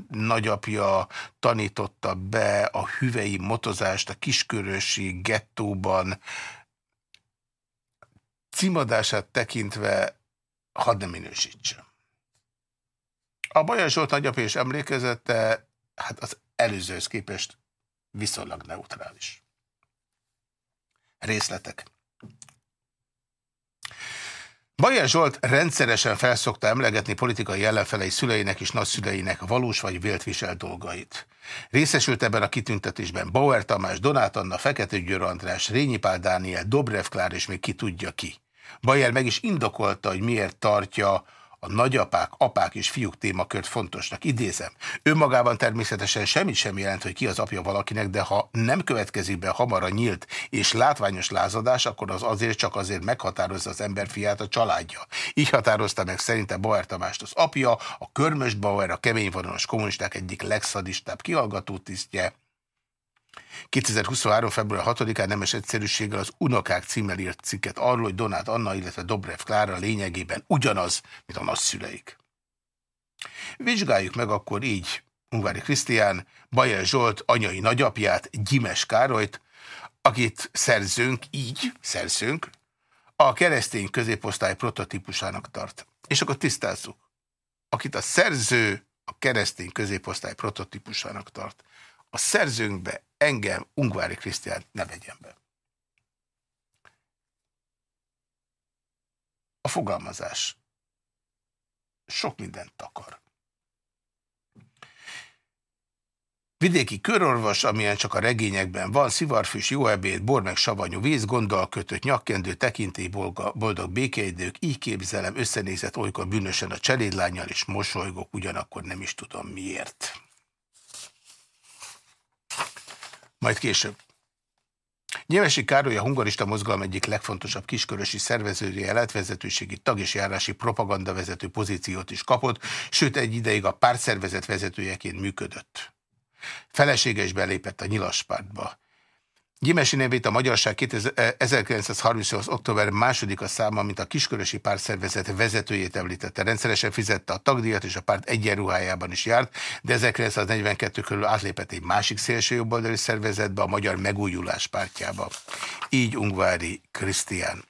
nagyapja tanította be a hüvei motozást a kiskörösi gettóban, címadását tekintve hadd nem minősítsem. A Bajer Zsolt nagyapja és emlékezete, hát az előzőhöz képest viszonylag neutrális. Részletek. Bajer Zsolt rendszeresen felszokta emlegetni politikai ellenfelei szüleinek és nagyszüleinek valós vagy vélt viselt dolgait. Részesült ebben a kitüntetésben Bauer Tamás, Donát Anna, Fekete Győr András, Rényi Pál Dániel, Dobrev Klár és még ki tudja ki. Bajer meg is indokolta, hogy miért tartja a nagyapák, apák és fiúk témakört fontosnak. Idézem, önmagában természetesen semmit sem jelent, hogy ki az apja valakinek, de ha nem következik be hamar a nyílt és látványos lázadás, akkor az azért csak azért meghatározza az ember fiát a családja. Így határozta meg szerinte Bauer Tamást az apja, a Körmös Bauer, a keményvonalas kommunisták egyik legszadistább kihallgató tisztje, 2023. február 6-án nemes egyszerűséggel az Unokák címmel írt cikket arról, hogy Donát Anna, illetve Dobrev Klára lényegében ugyanaz, mint a nagyszüleik. Vizsgáljuk meg akkor így Ungvári Krisztián, Bajer Zsolt anyai nagyapját, Gyimes Károlyt, akit szerzőnk, így szerzőnk, a keresztény középosztály prototípusának tart. És akkor tisztázzuk. Akit a szerző a keresztény középosztály prototípusának tart. A szerzőnkbe engem, Ungvári Krisztián ne vegyen be. A fogalmazás sok mindent takar. Vidéki körorvos, amilyen csak a regényekben van, szivarfűs, jó ebéd, bor meg savanyú víz, gondolkötött, nyakkendő, tekintély, boldog békeidők, így képzelem, összenézett olykor bűnösen a cselédlányjal, és mosolygok, ugyanakkor nem is tudom miért. Majd később. Nyilvási Károly a hungarista mozgalom egyik legfontosabb kiskörösi szervezője lett, vezetőségi tag és járási propagandavezető pozíciót is kapott, sőt egy ideig a pártszervezet vezetőjeként működött. Felesége is belépett a nyilaspártba. Gyimesi nevét a Magyarság 1938. Eh, október második a száma, mint a kiskörösi pártszervezet vezetőjét említette. Rendszeresen fizette a tagdíjat, és a párt egyenruhájában is járt, de 1942 körül átlépett egy másik szélső jobboldali szervezetbe, a Magyar Megújulás pártjába. Így Ungvári Krisztián.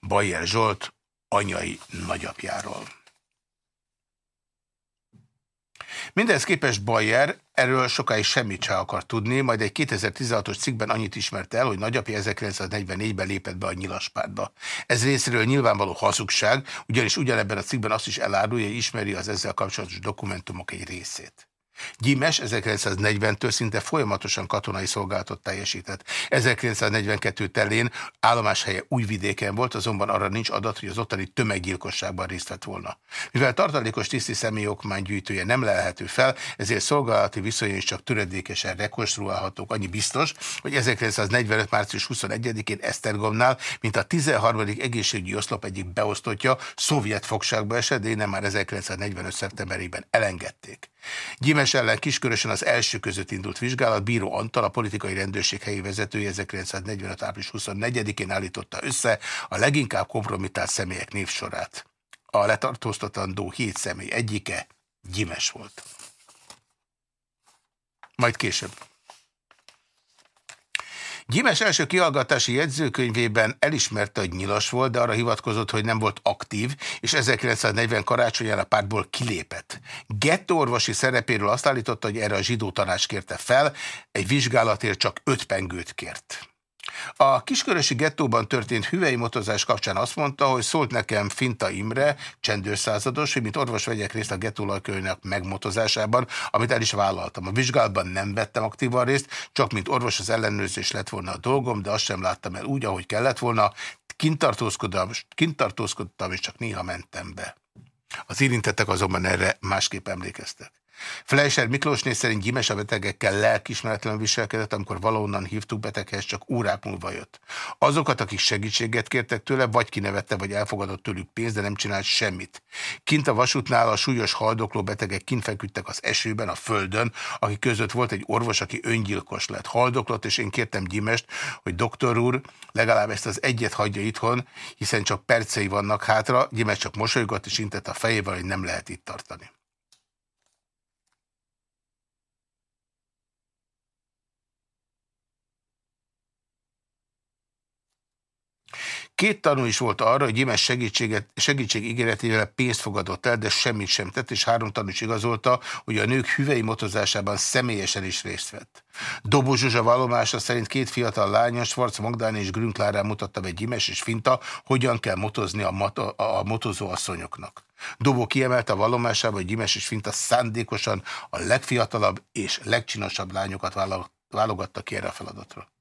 Bajer Zsolt anyai nagyapjáról. Mindez képest Bayer erről sokáig semmit sem akar tudni, majd egy 2016-os cikkben annyit ismert el, hogy nagyapja 1944-ben lépett be a nyilaspártba. Ez részéről nyilvánvaló hazugság, ugyanis ugyanebben a cikkben azt is elárulja, hogy ismeri az ezzel kapcsolatos dokumentumok egy részét. Gyímes 1940-től szinte folyamatosan katonai szolgálatot teljesített. 1942 telén állomáshelye Újvidéken volt, azonban arra nincs adat, hogy az ottani tömeggyilkosságban részt vett volna. Mivel tartalékos tiszti személyokmánygyűjtője nem lehető fel, ezért szolgálati viszonyai is csak töredékesen rekonstruálhatók. Annyi biztos, hogy 1945. március 21-én Esztergomnál, mint a 13. egészségügyi oszlop egyik beosztottja, szovjet fogságba esett, de innen már 1945. szeptemberében elengedték. Gyímes ellen Kiskörösen az első között indult vizsgálat, Bíró Antal, a politikai rendőrség helyi vezetője 1945. április 24-én állította össze a leginkább kompromittált személyek névsorát. A letartóztatandó hét személy egyike Gyimes volt. Majd később. Gyimes első kihallgatási jegyzőkönyvében elismerte, hogy nyilas volt, de arra hivatkozott, hogy nem volt aktív, és 1940 karácsonyán a pártból kilépett. Gettorvosi szerepéről azt állította, hogy erre a zsidó tanács kérte fel, egy vizsgálatért csak öt pengőt kért. A kiskörösi gettóban történt hüvei motozás kapcsán azt mondta, hogy szólt nekem Finta Imre, csendőrszázados, hogy mint orvos vegyek részt a gettólajkőnek megmotozásában, amit el is vállaltam. A vizsgálatban nem vettem aktívan részt, csak mint orvos az ellenőrzés lett volna a dolgom, de azt sem láttam el úgy, ahogy kellett volna. Kintartózkodtam, kintartózkodtam és csak néha mentem be. Az érintettek azonban erre másképp emlékeztek. Fleischer Miklósné szerint Gyimes a betegekkel lelkismeretlen viselkedett, amikor valahonnan hívtuk beteghez, csak órák múlva jött. Azokat, akik segítséget kértek tőle, vagy kinevette, vagy elfogadott tőlük pénzt, de nem csinált semmit. Kint a vasútnál a súlyos haldokló betegek kint feküdtek az esőben, a földön, akik között volt egy orvos, aki öngyilkos lett. Haldoklott, és én kértem Gyimest, hogy doktor úr, legalább ezt az egyet hagyja itthon, hiszen csak percei vannak hátra. Gyimes csak mosolygott, és intett a fejével, hogy nem lehet itt tartani. Két tanú is volt arra, hogy Jémes segítséget, segítség ígéretével pénzt fogadott el, de semmit sem tett, és három tanú is igazolta, hogy a nők hüvei motozásában személyesen is részt vett. Dobó Zsuzsa vallomása szerint két fiatal lánya, Schwarz Magdáni és Grünklárán mutatta be Gyimes és Finta, hogyan kell motozni a, mat a motozó asszonyoknak. Dobó kiemelte a vallomásában, hogy Gyimes és Finta szándékosan a legfiatalabb és legcsinosabb lányokat válogatta ki erre a feladatra.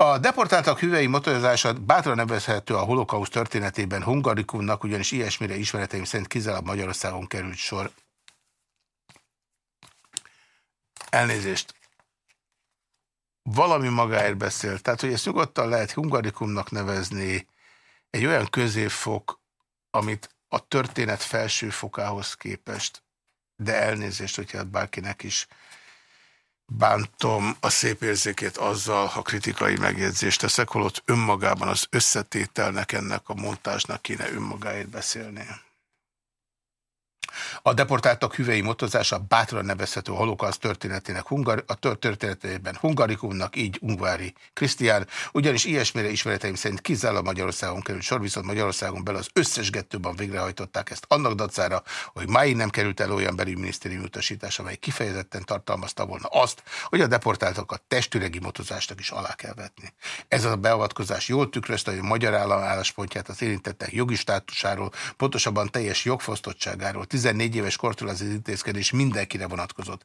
A deportáltak hüvei motorozását bátran nevezhető a holokauszt történetében Hungarikumnak, ugyanis ilyesmire ismereteim szerint kizárólag Magyarországon került sor. Elnézést. Valami magáért beszél. Tehát, hogy ezt nyugodtan lehet Hungarikumnak nevezni egy olyan középfok, amit a történet felső fokához képest, de elnézést, hogyha bárkinek is bántom a szép érzékét azzal, ha kritikai megjegyzést teszek, holott önmagában az összetételnek ennek a montázsnak kéne önmagáért beszélnie. A deportáltak hüvei motozása bátran nevezhető holokauszt történetének Hungar, a történetében Hungarikumnak, így Ungvári Krisztián, ugyanis ilyesmire ismereteim szerint kizárólag Magyarországon került sor, viszont Magyarországon belül az összes gettőben végrehajtották ezt annak dacára, hogy máig nem került el olyan belügyminisztériumi utasítás, amely kifejezetten tartalmazta volna azt, hogy a deportáltakat testüregi motozásnak is alá kell vetni. Ez a beavatkozás jól tükrözte, hogy a magyar állam álláspontját az érintettek jogi státusáról, pontosabban teljes jogfosztottságáról, 14 éves kortól az intézkedés mindenkire vonatkozott.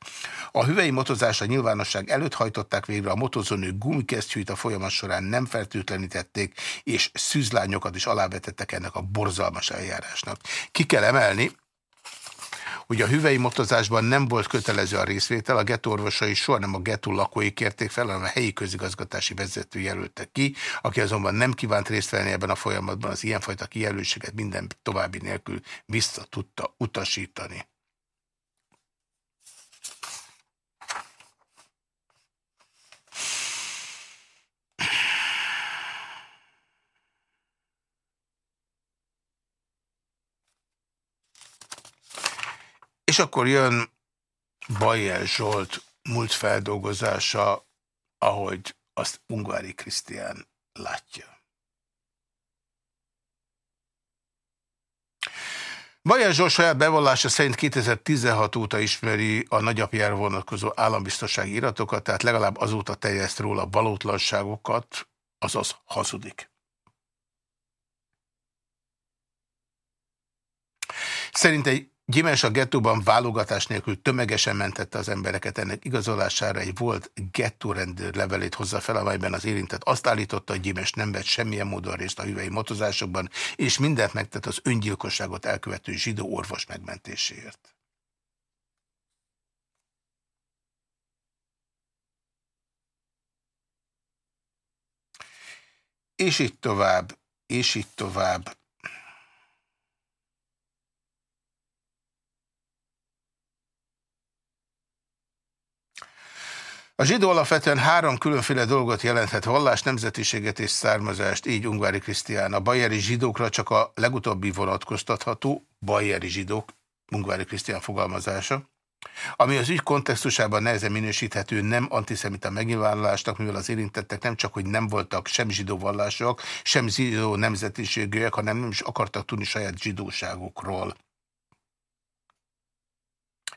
A hüvei motozás nyilvánosság előtt hajtották végre, a motozónők gumikesztyűit a folyamat során nem fertőtlenítették, és szűzlányokat is alávetettek ennek a borzalmas eljárásnak. Ki kell emelni, hogy a hüvei motozásban nem volt kötelező a részvétel, a getó orvosai soha nem a getó lakói kérték fel, hanem a helyi közigazgatási vezető jelölte ki, aki azonban nem kívánt részt venni ebben a folyamatban, az ilyenfajta kijelöltséget minden további nélkül vissza tudta utasítani. És akkor jön Bajer Zsolt múlt feldolgozása, ahogy azt Ungvári Krisztián látja. Bajer Zsolt saját bevallása szerint 2016 óta ismeri a nagyapjára vonatkozó állambiztonsági iratokat, tehát legalább azóta terjeszt róla valótlanságokat, azaz hazudik. Szerint egy Gyimes a gettóban válogatás nélkül tömegesen mentette az embereket. Ennek igazolására egy volt gettórendőr levelét hozza fel, amelyben az érintett azt állította, hogy Gyimes nem vett semmilyen módon részt a hüvei motozásokban, és mindent megtett az öngyilkosságot elkövető zsidó orvos megmentéséért. És így tovább, és így tovább. A zsidó alapvetően három különféle dolgot jelenthet, vallás, nemzetiséget és származást, így Ungvári Krisztián. A bajeri zsidókra csak a legutóbbi vonatkoztatható, bajeri zsidók, Ungvári Krisztián fogalmazása, ami az ügy kontextusában nehezen minősíthető nem antiszemita megnyilvánulásnak, mivel az érintettek nem csak, hogy nem voltak sem zsidó vallások, sem zsidó nemzetiségűek, hanem nem is akartak tudni saját zsidóságukról.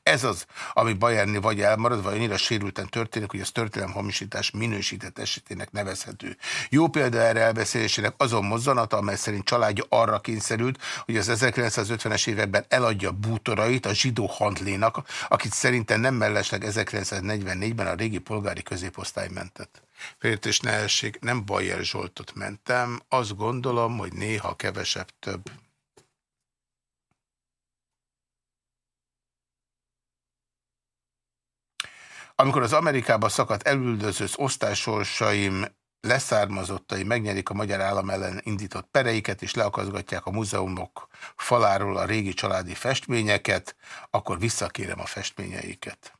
Ez az, ami Bayernni vagy elmarad, vagy annyira sérülten történik, hogy az történelem hamisítás minősített esetének nevezhető. Jó példa erre elbeszélésének azon mozzanata, amely szerint családja arra kényszerült, hogy az 1950-es években eladja bútorait a zsidó handlénak, akit szerintem nem mellesleg 1944-ben a régi polgári középosztály mentett. Féltés ne essék, nem Bayer Zsoltot mentem, azt gondolom, hogy néha kevesebb több. Amikor az Amerikába szakadt elüldöző osztálysorsaim leszármazottai megnyerik a magyar állam ellen indított pereiket, és leakazgatják a múzeumok faláról a régi családi festményeket, akkor visszakérem a festményeiket.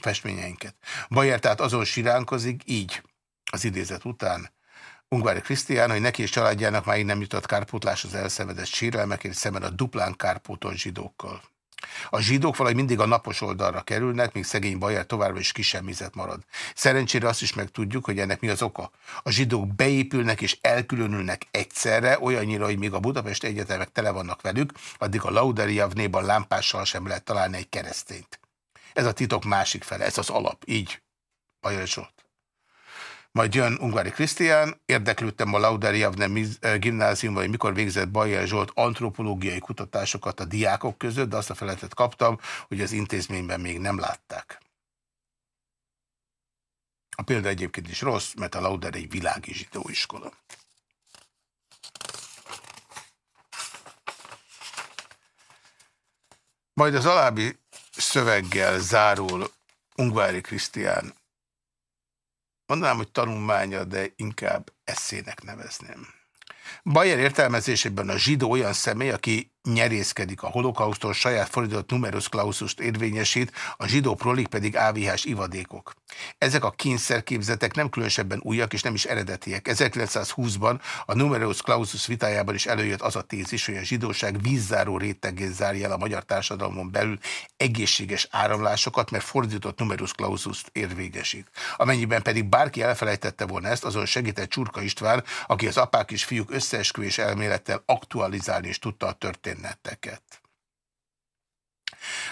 festményeinket. Bajer tehát azon siránkozik, így az idézet után, Ungvári Krisztián, hogy neki és családjának már nem jutott kárpótlás az elszenvedett sírelmekért szemben a duplán kárpótolt zsidókkal. A zsidók valahogy mindig a napos oldalra kerülnek, míg szegény Bajer továbbra is kisemmizet marad. Szerencsére azt is megtudjuk, hogy ennek mi az oka. A zsidók beépülnek és elkülönülnek egyszerre, olyannyira, hogy még a Budapest egyetemek tele vannak velük, addig a Lauderiavnéban lámpással sem lehet találni egy keresztényt. Ez a titok másik fele, ez az alap, így Bajer Zsolt. Majd jön Ungvári Krisztián, érdeklődtem a Lauderi Javne eh, gimnáziumban, hogy mikor végzett Bajer Zsolt antropológiai kutatásokat a diákok között, de azt a feletet kaptam, hogy az intézményben még nem látták. A példa egyébként is rossz, mert a Lauder egy világi zsidóiskola. Majd az alábbi szöveggel zárul Ungvári Krisztián mondanám, hogy tanulmánya, de inkább eszének nevezném. Bayer értelmezésében a zsidó olyan személy, aki nyerészkedik a holokausztól, saját fordított numerus clausust érvényesít, a zsidó prolik pedig ávihás ivadékok. Ezek a kényszerképzetek nem különösebben újak és nem is eredetiek. 1920-ban a numerus clausus vitájában is előjött az a tézis, hogy a zsidóság vízzáró rétegén zárja el a magyar társadalmon belül egészséges áramlásokat, mert fordított numerus clausust érvényesít. Amennyiben pedig bárki elfelejtette volna ezt, azon segített Csurka István, aki az apák és fiúk összeesküvés elmélettel aktualizálni is tudta a történeteket.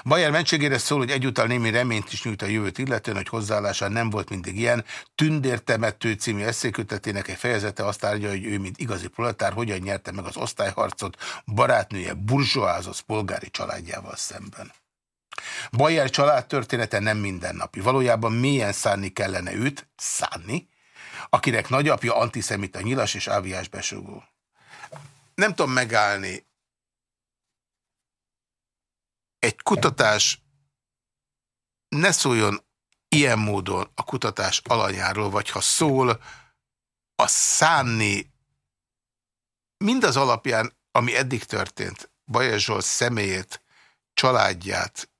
Bajer mentségére szól, hogy egyúttal némi reményt is nyújt a jövőt illetően, hogy hozzáállása nem volt mindig ilyen. Tündértemető című eszékötetének egy fejezete azt árja, hogy ő, mint igazi proletár, hogyan nyerte meg az osztályharcot barátnője burzsóázott polgári családjával szemben. Bajer család története nem mindennapi. Valójában mélyen szánni kellene őt, szánni, akinek nagyapja antiszemita nyilas és áviás besugó. Nem tudom megállni. Egy kutatás ne szóljon ilyen módon a kutatás alanyáról, vagy ha szól, a szánni mindaz alapján, ami eddig történt, Bajer Zsolt személyét, családját,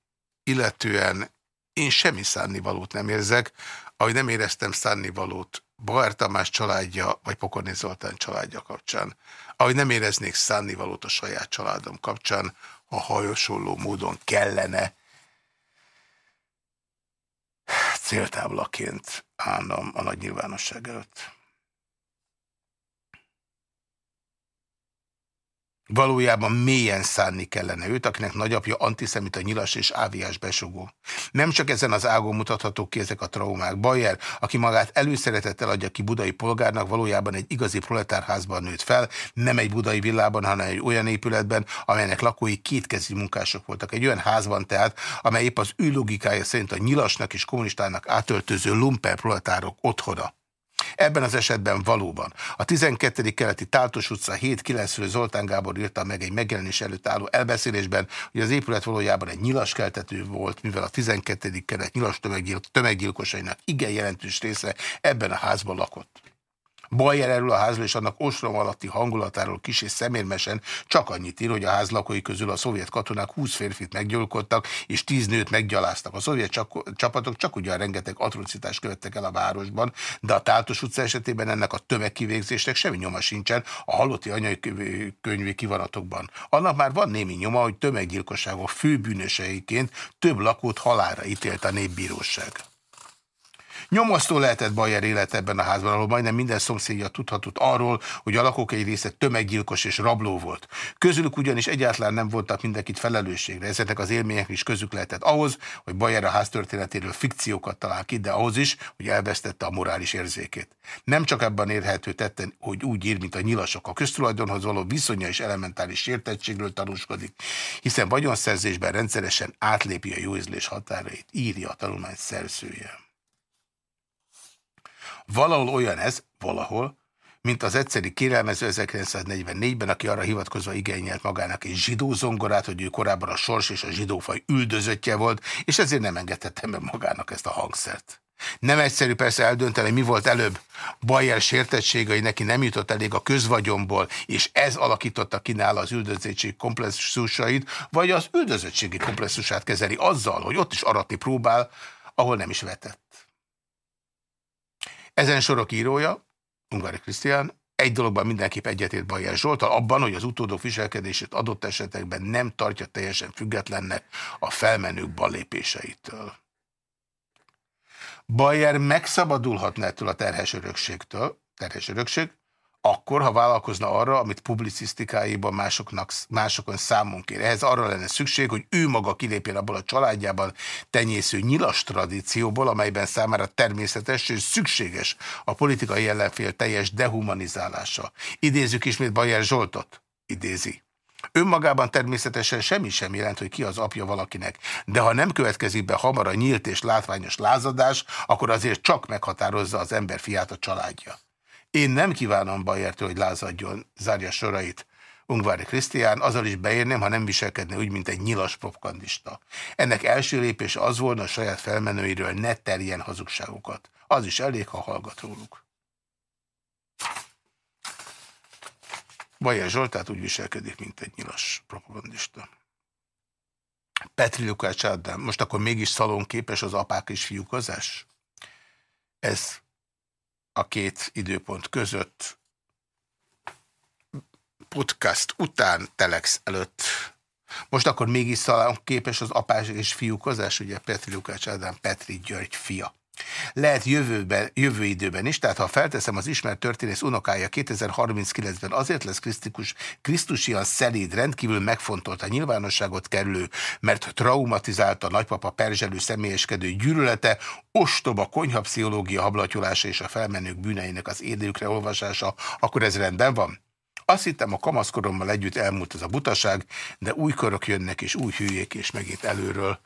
illetően én semmi szánnivalót nem érzek, ahogy nem éreztem szánnivalót Bauer Tamás családja, vagy Pokorni Zoltán családja kapcsán. Ahogy nem éreznék szánnivalót a saját családom kapcsán, ha hajosoló módon kellene céltáblaként állnom a nagy nyilvánosság előtt. Valójában mélyen szánni kellene őt, akinek nagyapja antiszemita nyilas és áviás besugó. Nem csak ezen az ágon mutathatók ki ezek a traumák. Bayer, aki magát előszeretettel adja ki budai polgárnak, valójában egy igazi proletárházban nőtt fel, nem egy budai villában, hanem egy olyan épületben, amelynek lakói kétkezi munkások voltak. Egy olyan házban tehát, amely épp az ő logikája szerint a nyilasnak és kommunistának átöltöző lumper proletárok otthona. Ebben az esetben valóban. A 12. keleti Táltos utca 7-9 Zoltán Gábor írta meg egy megjelenés előtt álló elbeszélésben, hogy az épület valójában egy nyilaskeltető volt, mivel a 12. kelet nyilas tömeggyilkosainak igen jelentős része ebben a házban lakott. Bajer erről a házról és annak ostrom alatti hangulatáról kis és szemérmesen csak annyit ír, hogy a ház lakói közül a szovjet katonák 20 férfit meggyilkoltak és 10 nőt meggyaláztak. A szovjet csapatok csak ugyan rengeteg atrocitást követtek el a városban, de a Táltos utca esetében ennek a tömegkivégzésnek semmi nyoma sincsen a halotti anyai könyvi kivanatokban. Annak már van némi nyoma, hogy tömeggyilkosságok főbűnöseiként több lakót halára ítélt a népbíróság. Nyomasztó lehetett Bajer élet ebben a házban, ahol majdnem minden szomszédja tudhatott arról, hogy a lakók egy része tömeggyilkos és rabló volt. Közülük ugyanis egyáltalán nem voltak mindenkit felelősségre. Ezeknek az élmények is közük lehetett ahhoz, hogy Bajer a háztörténetéről fikciókat talál ki, de ahhoz is, hogy elvesztette a morális érzékét. Nem csak ebben érhető tetten, hogy úgy ír, mint a nyilasok. A köztulajdonhoz való viszonya és elementális sértettségről tanúskodik, hiszen vagyonszerzésben rendszeresen átlépi a jóizlés határait, írja a tanulmány szerzője. Valahol olyan ez, valahol, mint az egyszeri kérelmező 1944-ben, aki arra hivatkozva igényelt magának egy zsidó zongorát, hogy ő korábban a sors és a zsidófaj üldözöttje volt, és ezért nem engedhettem be magának ezt a hangszert. Nem egyszerű persze eldönteni, mi volt előbb. Bayer sértettségei neki nem jutott elég a közvagyomból, és ez alakította ki nála az üldözöttség komplexusait, vagy az üldözöttségi komplexusát kezeli azzal, hogy ott is aratni próbál, ahol nem is vetett. Ezen sorok írója, Ungari Krisztián, egy dologban mindenképp egyetért Bajer Zsoltal, abban, hogy az utódok viselkedését adott esetekben nem tartja teljesen függetlennek a felmenők ballépéseitől. Bajer megszabadulhatna ettől a terhes örökségtől, terhes örökség, akkor, ha vállalkozna arra, amit publicisztikáiban másoknak, másokon számon kér. Ehhez arra lenne szükség, hogy ő maga kilépjen abból a családjában tenyésző nyilas tradícióból, amelyben számára természetes és szükséges a politikai ellenfél teljes dehumanizálása. Idézzük ismét Bajer Zsoltot. Idézi. Önmagában természetesen semmi sem jelent, hogy ki az apja valakinek, de ha nem következik be hamar a nyílt és látványos lázadás, akkor azért csak meghatározza az ember fiát a családja. Én nem kívánom Bajertől, hogy lázadjon, zárja sorait. Ungvári Krisztián, azzal is beérném, ha nem viselkedne úgy, mint egy nyilas propagandista. Ennek első lépés az volna a saját felmenőiről ne terjen hazugságokat. Az is elég, ha hallgat róluk. Bajer Zsoltát úgy viselkedik, mint egy nyilas propagandista. Petri Lukács Ádám, most akkor mégis szalonképes az apák és fiúkozás? Ez a két időpont között podcast után telex előtt. Most akkor mégis szalonképes az apás és fiúkozás, ugye Petri Lukács Ádám Petri György fia. Lehet jövőben, jövő időben is, tehát ha felteszem az ismert történész unokája 2039-ben azért lesz Krisztikus, Krisztusian szelíd, rendkívül megfontolt a nyilvánosságot kerülő, mert traumatizálta nagypapa perzselő személyeskedő gyűlölete, ostoba konyhapszichológia hablatyolása és a felmenők bűneinek az édőkre olvasása, akkor ez rendben van? Azt hittem, a kamaszkorommal együtt elmúlt ez a butaság, de új körök jönnek, és új hülyék, és megint előről.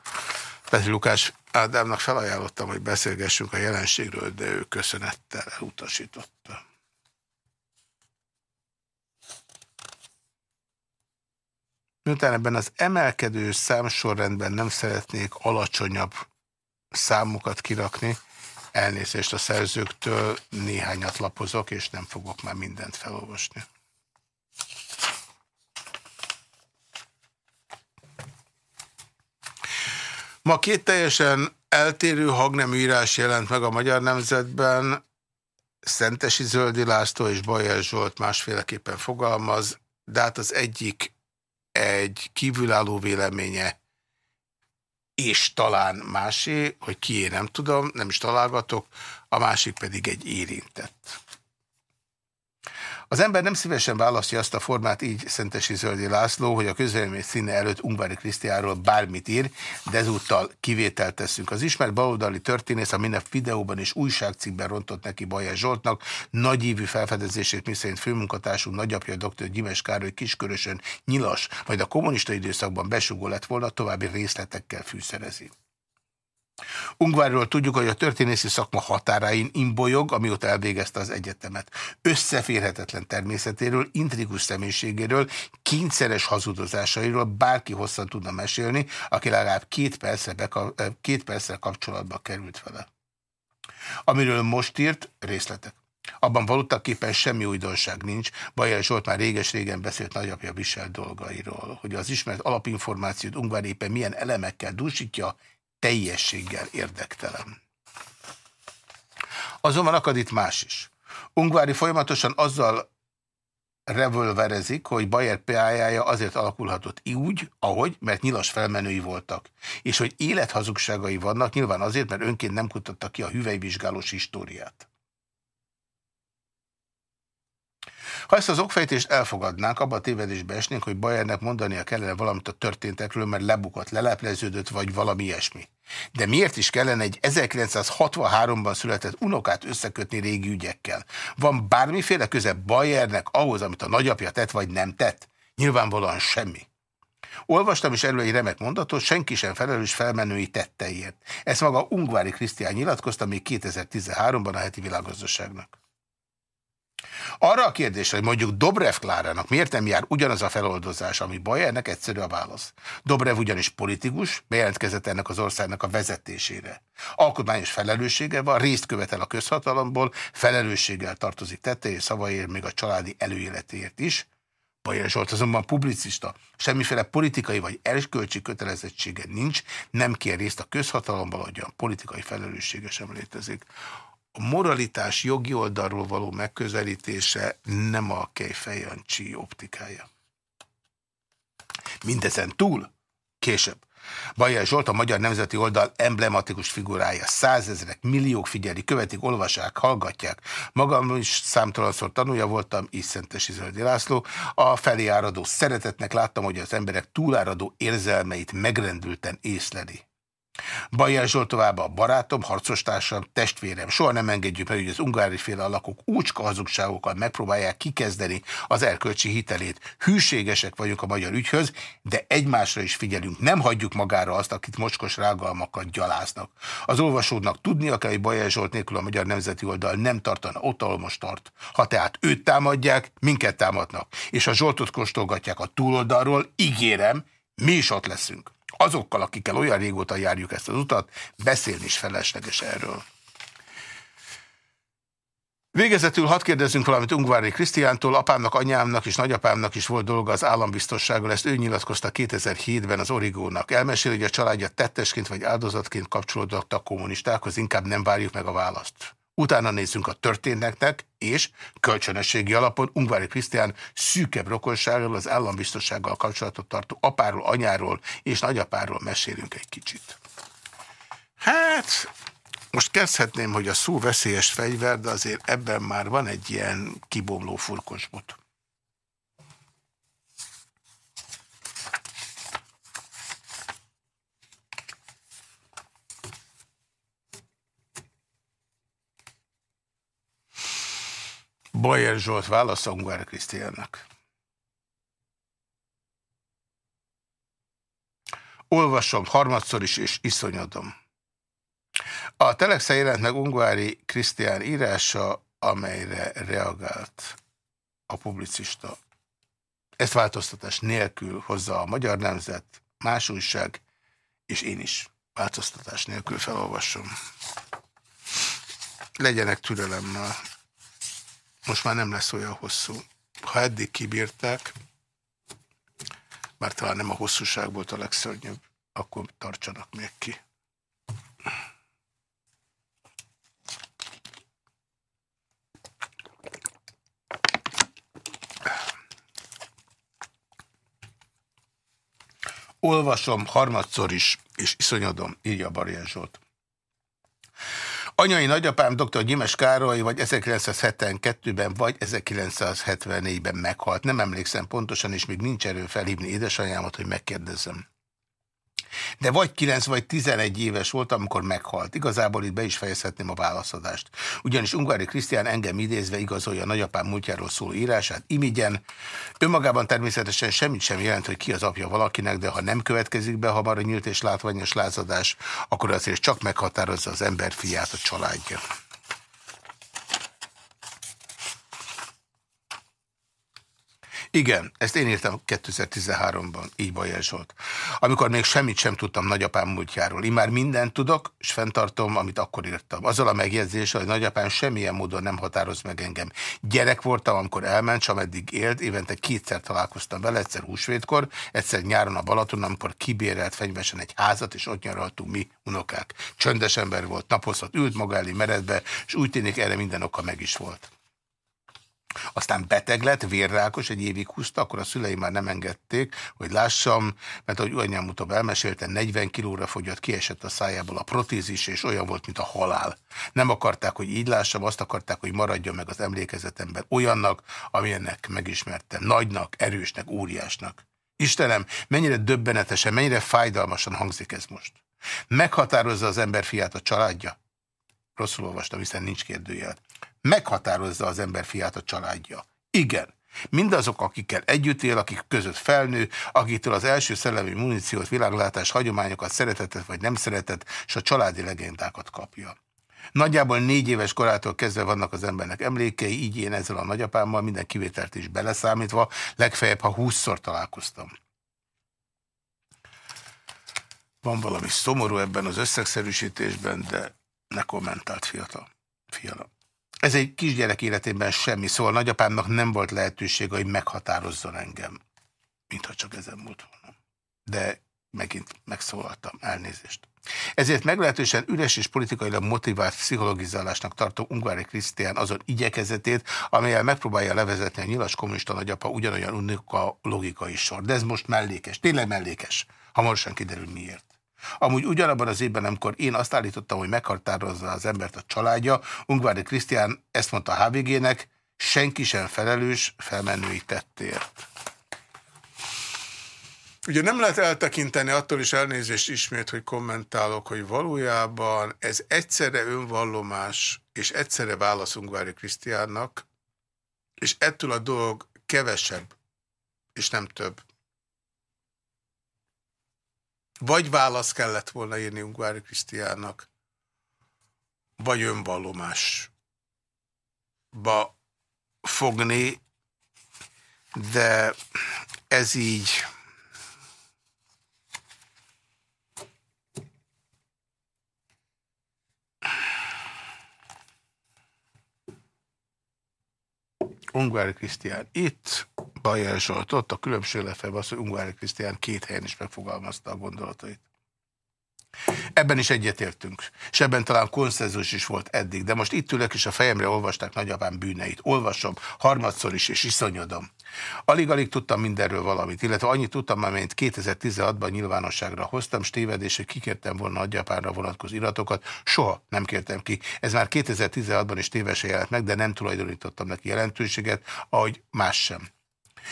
Petri Lukás Ádámnak felajánlottam, hogy beszélgessünk a jelenségről, de ő köszönettel elutasította. Miután ebben az emelkedő számsorrendben nem szeretnék alacsonyabb számokat kirakni, elnézést a szerzőktől, néhányat lapozok, és nem fogok már mindent felolvasni. Ma két teljesen eltérő hangnemírás jelent meg a Magyar Nemzetben. Szentesi Zöldi László és Bajer Zsolt másféleképpen fogalmaz, de hát az egyik egy kívülálló véleménye, és talán másé, hogy kié nem tudom, nem is találgatok, a másik pedig egy érintett. Az ember nem szívesen választja azt a formát, így Szentesi Zöldi László, hogy a közvélemény színe előtt Ungvári Krisztiáról bármit ír, de ezúttal kivételt teszünk. Az ismert baloldali történész a minden videóban és újságcikkben rontott neki Bajer Zsoltnak nagyívű felfedezését, miszerint főmunkatársunk nagyapja dr. Gyimes Károly kiskörösön nyilas, majd a kommunista időszakban besugó lett volna, további részletekkel fűszerezi. Ungvárról tudjuk, hogy a történészi szakma határain imbolyog, amióta elvégezte az egyetemet. Összeférhetetlen természetéről, intrigus személyiségéről, kényszeres hazudozásairól bárki hosszan tudna mesélni, aki legalább két percre, két percre kapcsolatba került vele. Amiről most írt, részletek. Abban valótaképpen semmi újdonság nincs. Bajer Zsolt már réges-régen beszélt nagyapja visel dolgairól, hogy az ismert alapinformációt Ungvár éppen milyen elemekkel dúsítja, teljességgel érdektelen. Azonban akad itt más is. Ungvári folyamatosan azzal revolverezik, hogy Bayer PA-jája azért alakulhatott úgy, ahogy, mert nyilas felmenői voltak. És hogy élethazugságai vannak, nyilván azért, mert önként nem kutatta ki a hüvelyvizsgálós históriát. Ha ezt az okfejtést elfogadnánk, abba a tévedésbe esnénk, hogy Bayernek mondania kellene valamit a történtekről, mert lebukott, lelepleződött, vagy valami ilyesmi. De miért is kellene egy 1963-ban született unokát összekötni régi ügyekkel? Van bármiféle köze Bayernek ahhoz, amit a nagyapja tett, vagy nem tett? Nyilvánvalóan semmi. Olvastam is erről egy remek mondatot, senki sem felelős felmenői tetteiért. Ezt maga Ungvári Krisztián nyilatkozta még 2013-ban a heti világgazdaságnak. Arra a kérdésre, hogy mondjuk Dobrev Klárának miért nem jár ugyanaz a feloldozás, ami ennek egyszerű a válasz. Dobrev ugyanis politikus, bejelentkezett ennek az országnak a vezetésére. Alkotmányos felelőssége van, részt követel a közhatalomból, felelősséggel tartozik tettei és szavaiért, még a családi előéletéért is. Bajer Zsolt azonban publicista, semmiféle politikai vagy erkölcsi kötelezettsége nincs, nem kér részt a közhatalomban, ahogyan politikai felelőssége sem létezik a moralitás jogi oldalról való megközelítése nem a Kejfejancsi optikája. Mindezen túl, később, Bajer Zsolt a Magyar Nemzeti Oldal emblematikus figurája. Százezrek, milliók figyelik, követik, olvasák, hallgatják. Magam is számtalanszor tanulja voltam, így Szentesi Zöldi László. A felé áradó szeretetnek láttam, hogy az emberek túláradó érzelmeit megrendülten észleli. Bajer Zsolt továbbá a barátom, harcostársam, testvérem. Soha nem engedjük meg, hogy az ungári féle alakok úcska hazugságokkal megpróbálják kikezdeni az erkölcsi hitelét. Hűségesek vagyunk a magyar ügyhöz, de egymásra is figyelünk. Nem hagyjuk magára azt, akit mocskos rágalmakat gyaláznak. Az olvasódnak tudnia kell, hogy Bajer Zsolt nélkül a Magyar Nemzeti Oldal nem tartana ott, ahol tart. Ha tehát őt támadják, minket támadnak. És ha Zsoltot kóstolgatják a túloldalról, ígérem, mi is ott leszünk azokkal, akikkel olyan régóta járjuk ezt az utat, beszélni is felesleges erről. Végezetül hadd kérdezzünk valamit Ungvári Krisztiántól, apámnak, anyámnak és nagyapámnak is volt dolga az állambiztossággal, ezt ő nyilatkozta 2007-ben az Origónak. Elmesél, hogy a családja tettesként vagy áldozatként kapcsolódott a kommunistákhoz, inkább nem várjuk meg a választ. Utána nézzünk a történetnek, és kölcsönösségi alapon Ungvári Krisztián szűkebb rokonságról, az állambiztossággal kapcsolatot tartó apáról, anyáról és nagyapáról mesélünk egy kicsit. Hát, most kezdhetném, hogy a szó veszélyes fegyver, de azért ebben már van egy ilyen kibomló furkosbot. Bajer Zsolt válasz a Ungár Krisztiánnak. Olvasom harmadszor is, és iszonyodom. A Telexa jelent meg Ungvári Krisztián írása, amelyre reagált a publicista. Ezt változtatás nélkül hozza a Magyar Nemzet, más újság, és én is változtatás nélkül felolvasom. Legyenek türelemmel. Most már nem lesz olyan hosszú. Ha eddig kibírták, bár talán nem a hosszúság volt a legszörnyűbb, akkor tartsanak még ki. Olvasom harmadszor is, és iszonyodom, írja Barján Zsolt. Anyai nagyapám dr. Gyimes Károly vagy 1972-ben, vagy 1974-ben meghalt. Nem emlékszem pontosan, és még nincs erő felhívni édesanyámat, hogy megkérdezzem. De vagy 9 vagy 11 éves volt, amikor meghalt. Igazából itt be is fejezhetném a válaszadást. Ugyanis Ungári Krisztián engem idézve igazolja a nagyapám múltjáról szóló írását imigyen. Önmagában természetesen semmit sem jelent, hogy ki az apja valakinek, de ha nem következik be hamar a nyílt és látványos lázadás, akkor azért csak meghatározza az ember fiát a családja. Igen, ezt én írtam 2013-ban, így Bajer. Amikor még semmit sem tudtam nagyapám múltjáról. Én már mindent tudok, és fenntartom, amit akkor írtam. Azzal a megjegyzéssel, hogy nagyapám semmilyen módon nem határoz meg engem. Gyerek voltam, amikor elment, sem eddig élt, évente kétszer találkoztam vele, egyszer húsvétkor, egyszer nyáron a Balaton, amikor kibérelt fenyvesen egy házat, és ott nyaraltunk mi, unokák. Csöndes ember volt, napozhat, ült maga elé meredbe, és úgy tűnik erre minden oka meg is volt. Aztán beteg lett, vérrákos, egy évig húzta, akkor a szüleim már nem engedték, hogy lássam, mert ahogy anyám utóbb elmesélte, 40 kilóra fogyott, kiesett a szájából a protézis, és olyan volt, mint a halál. Nem akarták, hogy így lássam, azt akarták, hogy maradjon meg az emlékezetemben olyannak, amilyennek megismertem. Nagynak, erősnek, óriásnak. Istenem, mennyire döbbenetesen, mennyire fájdalmasan hangzik ez most. Meghatározza az ember fiát a családja? Rosszul olvastam, hiszen nincs kérdőjel meghatározza az ember fiát a családja. Igen. Mindazok, akikkel együtt él, akik között felnő, akitől az első szellemi muníciót, világlátás, hagyományokat, szeretetet vagy nem szeretet, és a családi legendákat kapja. Nagyjából négy éves korától kezdve vannak az embernek emlékei, így én ezzel a nagyapámmal minden kivételt is beleszámítva, legfeljebb, ha húszszor találkoztam. Van valami szomorú ebben az összegszerűsítésben, de ne kommentált fiatal. fiatal. Ez egy kisgyerek életében semmi, szóval nagyapámnak nem volt lehetőség, hogy meghatározzon engem, mintha csak ezen múlt volna. De megint megszólaltam, elnézést. Ezért meglehetősen üres és politikailag motivált pszichologizálásnak tartom Ungvári Krisztián azon igyekezetét, amelyel megpróbálja levezetni a nyilas kommunista nagyapa ugyanolyan unika logikai sor. De ez most mellékes, tényleg mellékes. Hamarosan kiderül miért. Amúgy ugyanabban az évben, amikor én azt állítottam, hogy meghatározza az embert a családja, Ungvári Krisztián ezt mondta a HVG-nek, senki sem felelős felmenői tettért. Ugye nem lehet eltekinteni attól is elnézést ismét, hogy kommentálok, hogy valójában ez egyszerre önvallomás, és egyszerre válasz Ungvári Krisztiánnak, és ettől a dolog kevesebb, és nem több. Vagy válasz kellett volna írni Ungvári Krisztiának, vagy önvallomásba fogni, de ez így... Ungvári Krisztián itt, Bajer Zsolt ott, a különbség lefebb az, hogy Ungvári Krisztián két helyen is megfogalmazta a gondolatait. Ebben is egyetértünk, és ebben talán konszenzus is volt eddig, de most itt ülök, és a fejemre olvasták nagyapám bűneit. Olvasom, harmadszor is, és iszonyodom. Alig-alig tudtam mindenről valamit, illetve annyit tudtam, amelyet 2016-ban nyilvánosságra hoztam, és tévedés, hogy kikértem volna nagyapánra vonatkozó iratokat, soha nem kértem ki. Ez már 2016-ban is tévesen jelent meg, de nem tulajdonítottam neki jelentőséget, ahogy más sem.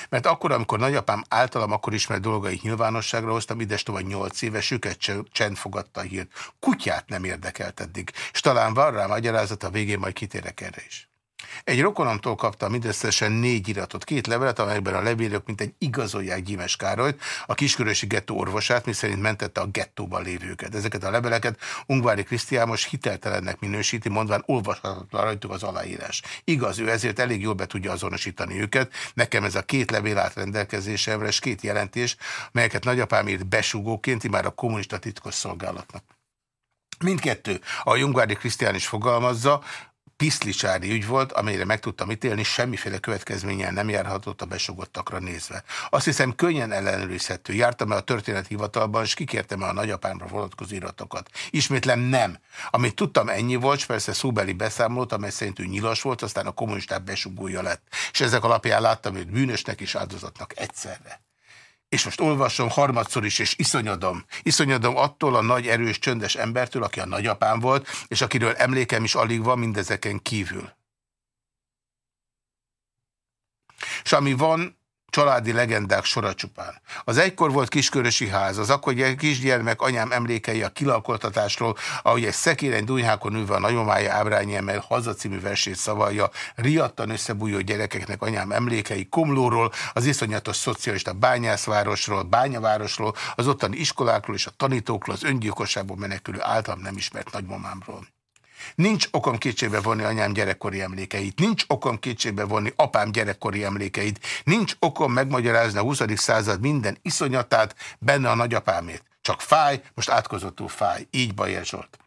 Mert akkor, amikor nagyapám általam akkor ismert dolgait nyilvánosságra hoztam, ides tovább nyolc éves, süket csend fogadta a hírt. Kutyát nem érdekelt eddig, és talán van rá magyarázat, a végén majd kitérek erre is. Egy rokonomtól kaptam mindösszesen négy iratot, két levelet, amelyekben a levélök mint egy igazolják Gyímes Károlyt, a kiskörösi gettó orvosát, miszerint mentette a gettóban lévőket. Ezeket a leveleket Ungvári Krisztián most hiteltelennek minősíti, mondván olvashatatlan rajtuk az aláírás. Igaz, ő ezért elég jól be tudja azonosítani őket. Nekem ez a két levél állt rendelkezésemre, és két jelentés, melyeket nagyapám írt besugóként, már a kommunista titkos szolgálatnak. Mindkettő, a Jungvári Krisztián is fogalmazza, piszlicsári ügy volt, amelyre meg tudtam ítélni, semmiféle következménnyel nem járhatott a besogottakra nézve. Azt hiszem könnyen ellenőrizhető. Jártam el a történethivatalban, és kikértem el a nagyapámra vonatkozó iratokat. Ismétlem nem. Amit tudtam, ennyi volt, persze szóbeli beszámolót, amely szerint ő nyilas volt, aztán a kommunisták besugója lett. És ezek alapján láttam őt bűnösnek és áldozatnak egyszerre és most olvasom harmadszor is, és iszonyodom. Iszonyodom attól a nagy, erős, csöndes embertől, aki a nagyapám volt, és akiről emlékem is alig van mindezeken kívül. És ami van, Családi legendák sora csupán. Az egykor volt kiskörösi ház, az akkor kisgyermek anyám emlékei a kilakoltatásról, ahogy egy szekéren dunyhákon ülve a nagyomája ábrányi mert haza című versét szavalja, riadtan összebújó gyerekeknek anyám emlékei Komlóról, az iszonyatos szocialista bányászvárosról, bányavárosról, az ottani iskolákról és a tanítókról, az öngyilkosságból menekülő általam nem ismert nagymamámról. Nincs okom kétségbe vonni anyám gyerekkori emlékeit, nincs okom kétségbe vonni apám gyerekkori emlékeit, nincs okom megmagyarázni a 20. század minden iszonyatát, benne a nagyapámét. Csak fáj, most átkozottul fáj. Így Bajer Zsolt.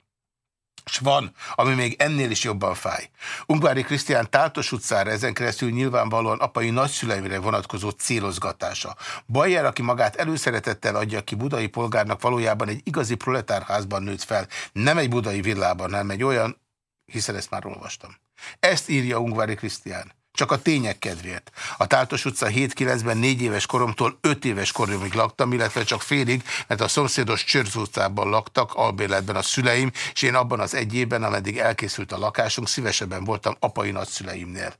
És van, ami még ennél is jobban fáj. Ungvári Krisztián Táltos utcára ezen keresztül nyilvánvalóan apai nagyszüleimre vonatkozó célozgatása. Bajer, aki magát előszeretettel adja ki budai polgárnak, valójában egy igazi proletárházban nőtt fel. Nem egy budai villában, hanem egy olyan, hiszen ezt már olvastam. Ezt írja Ungvári Krisztián. Csak a tények kedvéért. A Táltos utca 7-9-ben 4 éves koromtól 5 éves koromig laktam, illetve csak félig, mert a szomszédos Csörz utcában laktak, albérletben a szüleim, és én abban az egy évben, ameddig elkészült a lakásunk, szívesebben voltam apai nagyszüleimnél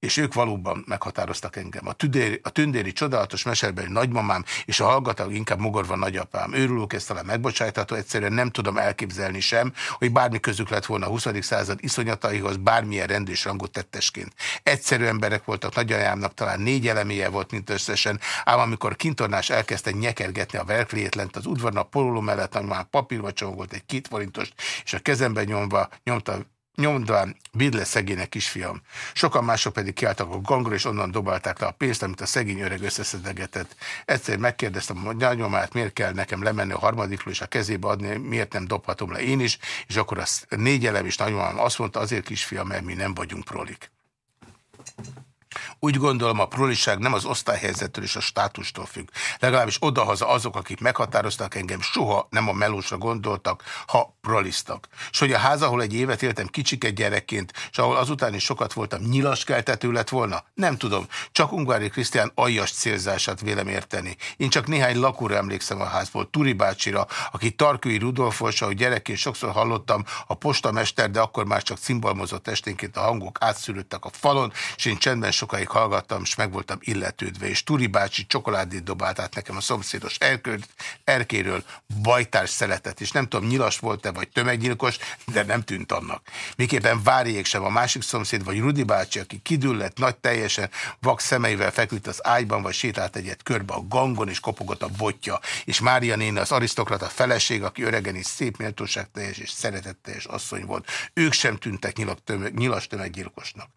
és ők valóban meghatároztak engem. A, tüdéri, a tündéri csodálatos meserbeli nagymamám és a hallgatag inkább mogorva nagyapám. Őrülők ezt talán megbocsájtható, egyszerűen nem tudom elképzelni sem, hogy bármi közük lett volna a 20. század iszonyataihoz, bármilyen rendős rangot tettesként. Egyszerű emberek voltak, nagyanyámnak talán négy eleméje volt, mint összesen, ám amikor kintornás elkezdte nyekergetni a verkléjét lent az udvarnak, a polóló mellett, nagymamám papírba csomagolt egy két forintost, és a kezembe nyomva nyomta Nyomdán, Bidle szegények kisfiam. Sokan mások pedig kiálltak a gangról, és onnan dobálták le a pénzt, amit a szegény öreg összeszedegetett. Egyszer megkérdeztem a nagyomát, miért kell nekem lemenni a harmadikról, és a kezébe adni, miért nem dobhatom le én is, és akkor a négy elem is nagyomám azt mondta, azért kisfiam, mert mi nem vagyunk prolik. Úgy gondolom, a proliság nem az osztályhelyzettől és a státustól függ. Legalábbis odahaza azok, akik meghatároztak engem, soha nem a melósra gondoltak, ha prolisztak. És hogy a ház, ahol egy évet éltem kicsike gyerekként, és ahol azután is sokat voltam, nyilas keltető lett volna? Nem tudom. Csak Ungári Krisztián aljas célzását vélem érteni. Én csak néhány lakóra emlékszem a házból. Turi bácsira, aki Tarkői Rudolfos, ahogy gyerekként sokszor hallottam, a postamester, de akkor már csak cimbalmozott esténként a hangok átszűrődtek a falon, és én csendben sokáig hallgattam, és meg voltam illetődve, és Turi bácsi csokoládét dobált át nekem a szomszédos erkőt, erkéről bajtárs szeletet, és nem tudom, nyilas volt-e, vagy tömeggyilkos, de nem tűnt annak. Miképpen várjék sem a másik szomszéd, vagy Rudi bácsi, aki kidüllett, nagy teljesen vak szemeivel feküdt az ágyban, vagy sétált egyet körbe a gangon, és kopogott a botja, és Mária néni az arisztokrata feleség, aki öregen is szép méltóságteljes és szeretetteljes asszony volt. Ők sem tűntek nyilas tömeggyilkosnak.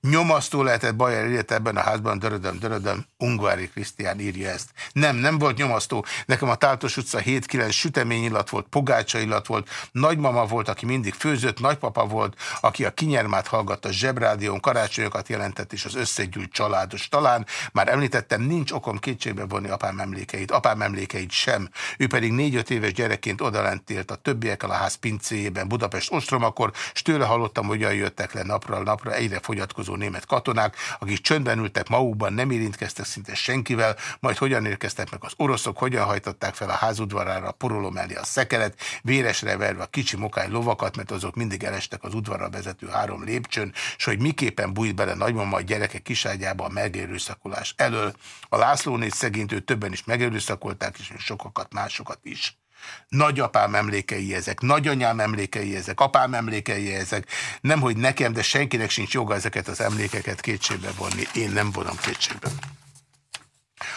Nyomasztó lehetett Bajer élet ebben a házban, dörödöm, dörödöm, Ungvári Krisztián írja ezt. Nem, nem volt nyomasztó. Nekem a Táltos utca 7-9 sütemény illat volt, pogácsa illat volt, nagymama volt, aki mindig főzött, nagypapa volt, aki a kinyermát hallgatta zsebrádión, karácsonyokat jelentett, és az összegyűlt családos. Talán már említettem, nincs okom kétségbe vonni apám emlékeit, apám emlékeit sem. Ő pedig négy-öt éves gyerekként odalent élt a többiekkel a ház pincéjében Budapest ostromakor, és tőle hallottam, hogyan jöttek le napra napra egyre fogyatkozó német katonák, akik csöndben ültek magukban, nem érintkeztek szinte senkivel, majd hogyan érkeztek meg az oroszok, hogyan hajtották fel a házudvarára a poroló mellé a szekeret, véresre verve a kicsi mokály lovakat, mert azok mindig elestek az udvarra vezető három lépcsőn, és hogy miképpen bújt bele nagymama a gyerekek kiságyába a megerőszakolás elől. A László négy szegintő többen is megerőszakolták, és sokakat másokat is. Nagyapám emlékei ezek, nagyanyám emlékei ezek, apám emlékei ezek. Nem, hogy nekem, de senkinek sincs joga ezeket az emlékeket kétségbe vonni. Én nem vonom kétségbe.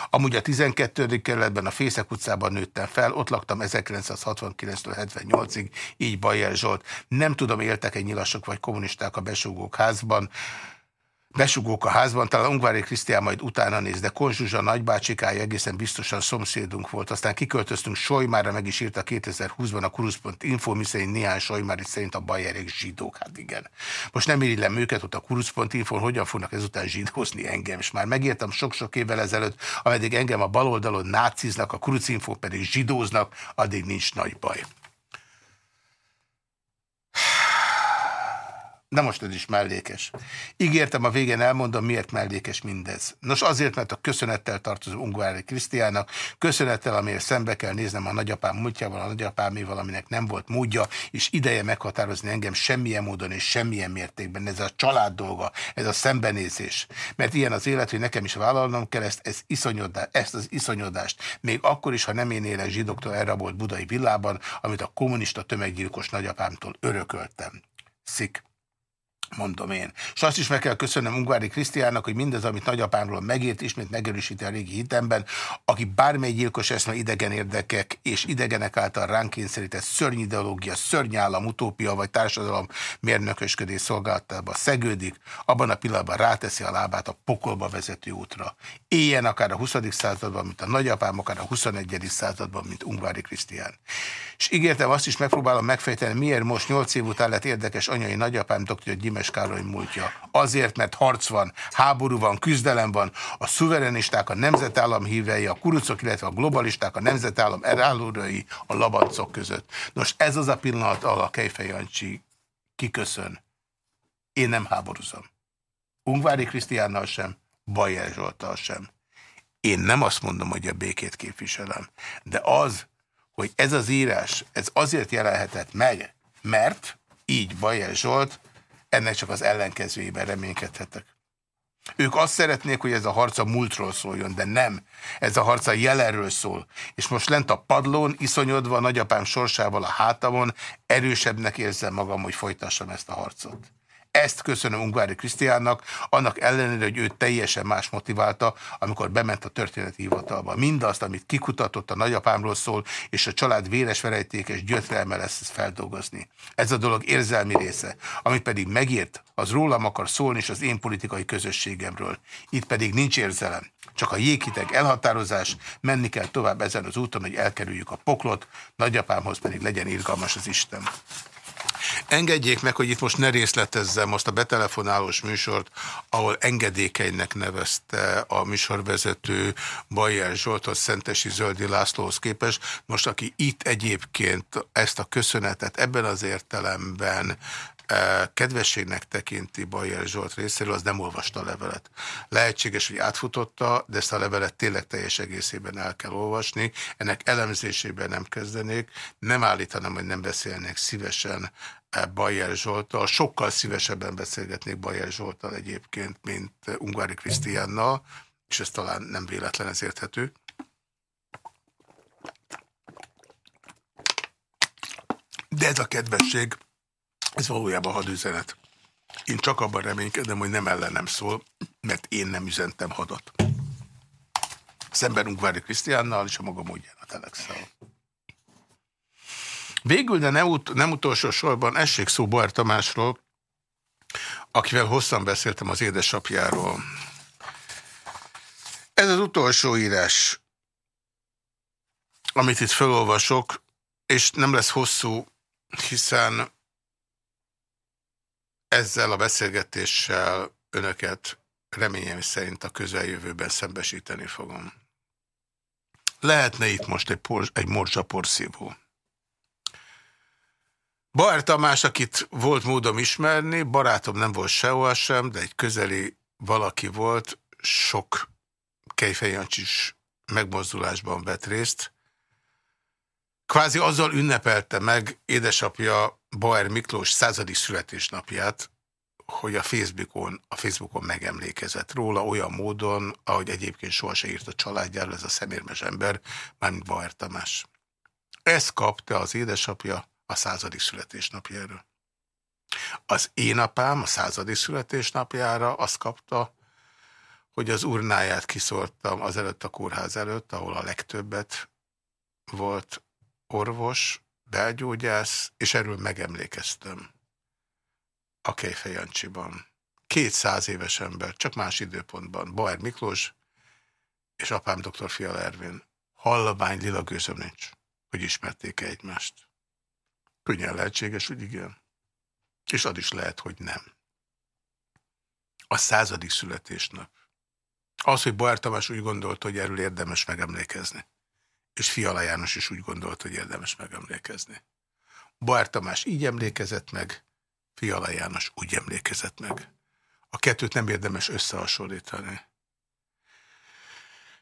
Amúgy a 12. kerületben a Fészek utcában nőttem fel, ott laktam 1969-től 78-ig, így Bajer Zsolt. Nem tudom, éltek-e nyilasok vagy kommunisták a besúgók házban, besugók a házban, talán Ungvári Krisztián majd utána néz, de Konzsuzsa nagybácsikája egészen biztosan szomszédunk volt. Aztán kiköltöztünk Sojmára, meg is írta 2020-ban a Kurusz.info, miszerint néhány Sojmári szerint a bajerek zsidók. Hát igen. Most nem irigylem őket, ott a Kurusz.info, hogyan fognak ezután zsidózni engem. És már megértem sok-sok évvel ezelőtt, ameddig engem a baloldalon náciznak, a Kurusz.info pedig zsidóznak, addig nincs nagy baj. De most ez is mellékes. Ígértem a végén elmondom, miért mellékes mindez. Nos, azért, mert a köszönettel tartozom Ungvári Krisztiának, köszönettel, amiért szembe kell néznem a nagyapám múltjával, a nagyapáméval, aminek nem volt módja, és ideje meghatározni engem semmilyen módon és semmilyen mértékben. Ez a család dolga, ez a szembenézés. Mert ilyen az élet, hogy nekem is vállalnom kell ezt, ez iszonyodás, ezt az iszonyodást. Még akkor is, ha nem én élek zsidoktól elrabolt budai villában, amit a kommunista tömeggyilkos nagyapámtól örököltem. Szik mondom én. És azt is meg kell köszönnöm Ungvári Krisztiának, hogy mindez, amit nagyapámról megért, ismét megerősíti a régi hitemben, aki bármely gyilkos eszme idegen érdekek és idegenek által ránk kényszerített szörny ideológia, szörnyállam, utópia vagy társadalom mérnökösködés szolgáltába szegődik, abban a pillanatban ráteszi a lábát a pokolba vezető útra. Éljen akár a 20. században, mint a nagyapám, akár a 21. században, mint Ungvári Krisztián. És ígértem azt is megpróbálom megfejteni, miért most 8 év után lett érdekes anyai nagyapám, dr. Gyimes Károly múltja. Azért, mert harc van, háború van, küzdelem van, a szuverenisták, a nemzetállam hívei, a kurucok, illetve a globalisták, a nemzetállam elállórai a labancok között. Nos, ez az a pillanat, ahol a Kejfej Jancsi kiköszön. Én nem háborúzom. Ungvári Krisztiánnal sem, Bajer Zsoltal sem. Én nem azt mondom, hogy a békét képviselem, de az, hogy ez az írás, ez azért jelenhetett meg, mert így Bajer Zsolt, ennek csak az ellenkezőjében reménykedhetek. Ők azt szeretnék, hogy ez a harca múltról szóljon, de nem. Ez a harca jelenről szól. És most lent a padlón, iszonyodva a nagyapám sorsával a hátamon, erősebbnek érzem magam, hogy folytassam ezt a harcot. Ezt köszönöm Ungvári Krisztiánnak, annak ellenére, hogy ő teljesen más motiválta, amikor bement a történeti hivatalba. Mindazt, amit kikutatott a nagyapámról szól, és a család véres verejtékes gyötrelme lesz ezt feldolgozni. Ez a dolog érzelmi része. Amit pedig megírt, az rólam akar szólni, és az én politikai közösségemről. Itt pedig nincs érzelem. Csak a jéghideg elhatározás, menni kell tovább ezen az úton, hogy elkerüljük a poklot, nagyapámhoz pedig legyen irgalmas az Isten. Engedjék meg, hogy itt most ne részletezzem most a betelefonálós műsort, ahol engedékenynek nevezte a műsorvezető Bajer Zsoltot Szentesi Zöldi Lászlóhoz képest. Most, aki itt egyébként ezt a köszönetet ebben az értelemben kedvességnek tekinti Bajer Zsolt részéről, az nem olvasta a levelet. Lehetséges, hogy átfutotta, de ezt a levelet tényleg teljes egészében el kell olvasni. Ennek elemzésében nem kezdenék, nem állítanám, hogy nem beszélnék szívesen Bajer Zsoltal. Sokkal szívesebben beszélgetnék Bajer Zsoltal egyébként, mint Ungvári Krisztiánnal, és ez talán nem véletlen, ez érthető. De ez a kedvesség ez valójában hadüzenet. Én csak abban reménykedem, hogy nem ellenem szól, mert én nem üzentem hadat. Szemben Ungvári Krisztiánnal és a maga módján a Telexel. Végül, de nem, ut nem utolsó sorban essék szó Bajr Tamásról, akivel hosszan beszéltem az édesapjáról. Ez az utolsó írás, amit itt felolvasok, és nem lesz hosszú, hiszen ezzel a beszélgetéssel önöket reményem szerint a közeljövőben szembesíteni fogom. Lehetne itt most egy, por, egy morzsa porszívó. Bauer Tamás, akit volt módom ismerni, barátom nem volt sehol sem, de egy közeli valaki volt, sok kejfejancsis megmozdulásban vett részt. Kvázi azzal ünnepelte meg édesapja Bauer Miklós századik születésnapját, hogy a Facebookon, a Facebookon megemlékezett róla olyan módon, ahogy egyébként sohasem írt a családjáról ez a szemérmes ember, mármint Bauer Tamás. Ezt kapta az édesapja a századik születésnapjáról. Az én apám a századik születésnapjára azt kapta, hogy az urnáját kiszortam az előtt a kórház előtt, ahol a legtöbbet volt orvos, belgyógyász, és erről megemlékeztem a Kejfej Jancsiban. Kétszáz éves ember, csak más időpontban. Bauer Miklós és apám dr. Fiala Ervin. Hallabány lila nincs, hogy ismerték -e egymást. Könnyen lehetséges, hogy igen. És az is lehet, hogy nem. A századik születésnap. Az, hogy Bauer Tamás úgy gondolta, hogy erről érdemes megemlékezni. És Fiala János is úgy gondolta, hogy érdemes megemlékezni. Bauer Tamás így emlékezett meg, Fiala János úgy emlékezett meg. A kettőt nem érdemes összehasonlítani.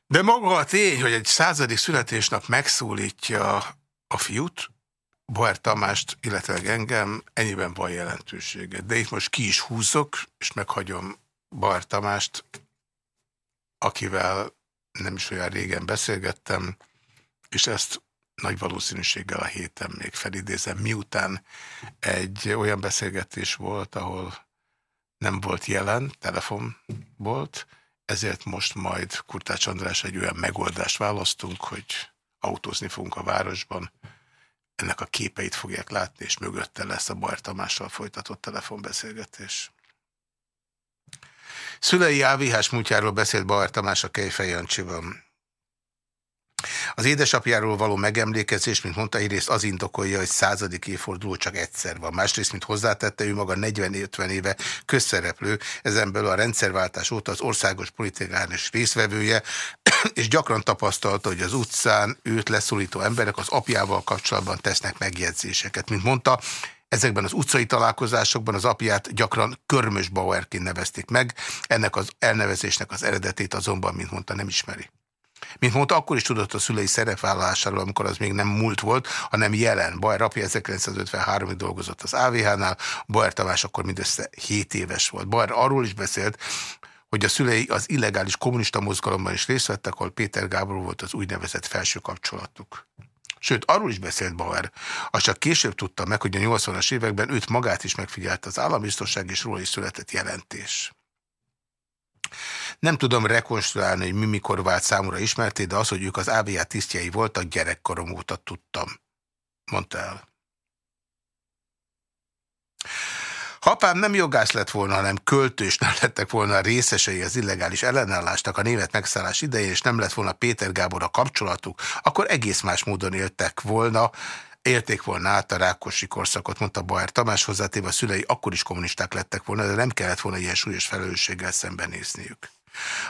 De maga a tény, hogy egy századik születésnap megszólítja a fiút, Bauer Tamást, illetve engem, ennyiben van jelentősége. De itt most ki is húzok, és meghagyom Bauer Tamást, akivel nem is olyan régen beszélgettem, és ezt nagy valószínűséggel a héten még felidézem, miután egy olyan beszélgetés volt, ahol nem volt jelen, telefon volt, ezért most majd Kurtács András egy olyan megoldást választunk, hogy autózni fogunk a városban, ennek a képeit fogják látni, és mögötte lesz a Bajr Tamással folytatott telefonbeszélgetés. Szülei AVH-s múltjáról beszélt Bajr Tamás a Kejfej. Az édesapjáról való megemlékezés, mint mondta, egyrészt az indokolja, hogy századik évforduló csak egyszer van. Másrészt, mint hozzátette, ő maga 40-50 éve közszereplő, ezen belül a rendszerváltás óta az országos politikán is részvevője, és gyakran tapasztalta, hogy az utcán őt leszólító emberek az apjával kapcsolatban tesznek megjegyzéseket. Mint mondta, Ezekben az utcai találkozásokban az apját gyakran Körmös Bauerként nevezték meg, ennek az elnevezésnek az eredetét azonban, mint mondta, nem ismeri. Mint mondta, akkor is tudott a szülei szerepvállalásáról, amikor az még nem múlt volt, hanem jelen. Bajer apja 1953-ig dolgozott az AVH-nál, Bajer Tamás akkor mindössze 7 éves volt. Bajer arról is beszélt, hogy a szülei az illegális kommunista mozgalomban is részt vettek, ahol Péter Gábor volt az úgynevezett felső kapcsolatuk. Sőt, arról is beszélt Bauer. Azt csak később tudta meg, hogy a 80-as években őt magát is megfigyelte az állambiztonság, és róla is született jelentés. Nem tudom rekonstruálni, hogy mi mikor vált számúra ismerté, de az, hogy ők az ABA tisztjei voltak, gyerekkorom óta tudtam, mondta el. Ha apám nem jogász lett volna, hanem költős nem lettek volna részesei az illegális ellenállásnak a német megszállás idején, és nem lett volna Péter Gábor a kapcsolatuk, akkor egész más módon éltek volna, élték volna át a Rákosi korszakot, mondta Bauer Tamás hozzátéve, a szülei akkor is kommunisták lettek volna, de nem kellett volna ilyen súlyos felelősséggel szembenézniük.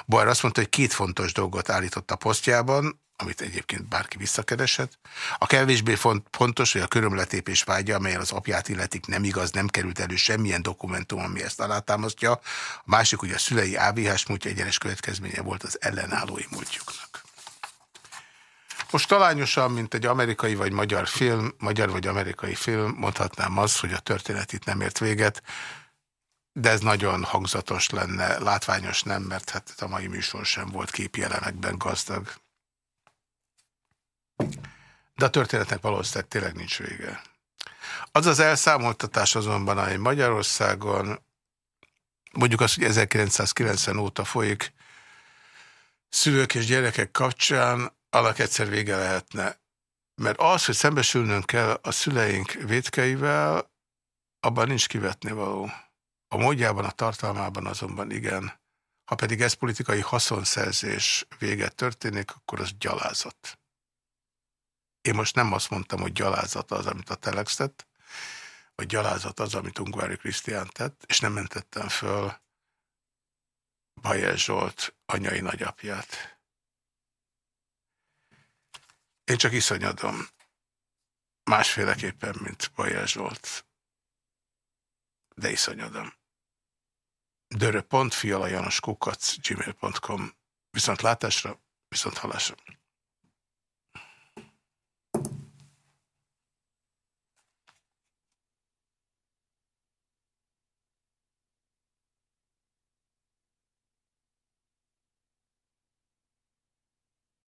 Bauer azt mondta, hogy két fontos dolgot állított a posztjában, amit egyébként bárki visszakeresett. A kevésbé fontos, hogy a körömletépés vágya, amelyen az apját illetik nem igaz, nem került elő semmilyen dokumentum, ami ezt alátámasztja. A másik, hogy a szülei AVH-s múltja egyenes következménye volt az ellenállói múltjuknak. Most talányosan, mint egy amerikai vagy magyar film, magyar vagy amerikai film, mondhatnám azt, hogy a történet itt nem ért véget, de ez nagyon hangzatos lenne, látványos nem, mert hát a mai műsor sem volt képi elemekben gazdag. De a történetnek valószínűleg tényleg nincs vége. Az az elszámoltatás azonban, amely Magyarországon, mondjuk azt, hogy 1990 óta folyik, szülők és gyerekek kapcsán, annak egyszer vége lehetne. Mert az, hogy szembesülnünk kell a szüleink vétkeivel, abban nincs kivetni való. A módjában, a tartalmában azonban igen. Ha pedig ez politikai haszonszerzés véget történik, akkor az gyalázat. Én most nem azt mondtam, hogy gyalázat az, amit a Telex tett, vagy gyalázat az, amit Ungvári Krisztián tett, és nem mentettem föl Bajer Zsolt anyai nagyapját. Én csak iszonyadom. Másféleképpen, mint Bajer Zsolt. De iszonyadom. Dörö.fialajanoskukac gmail.com Viszont látásra, viszont halásra.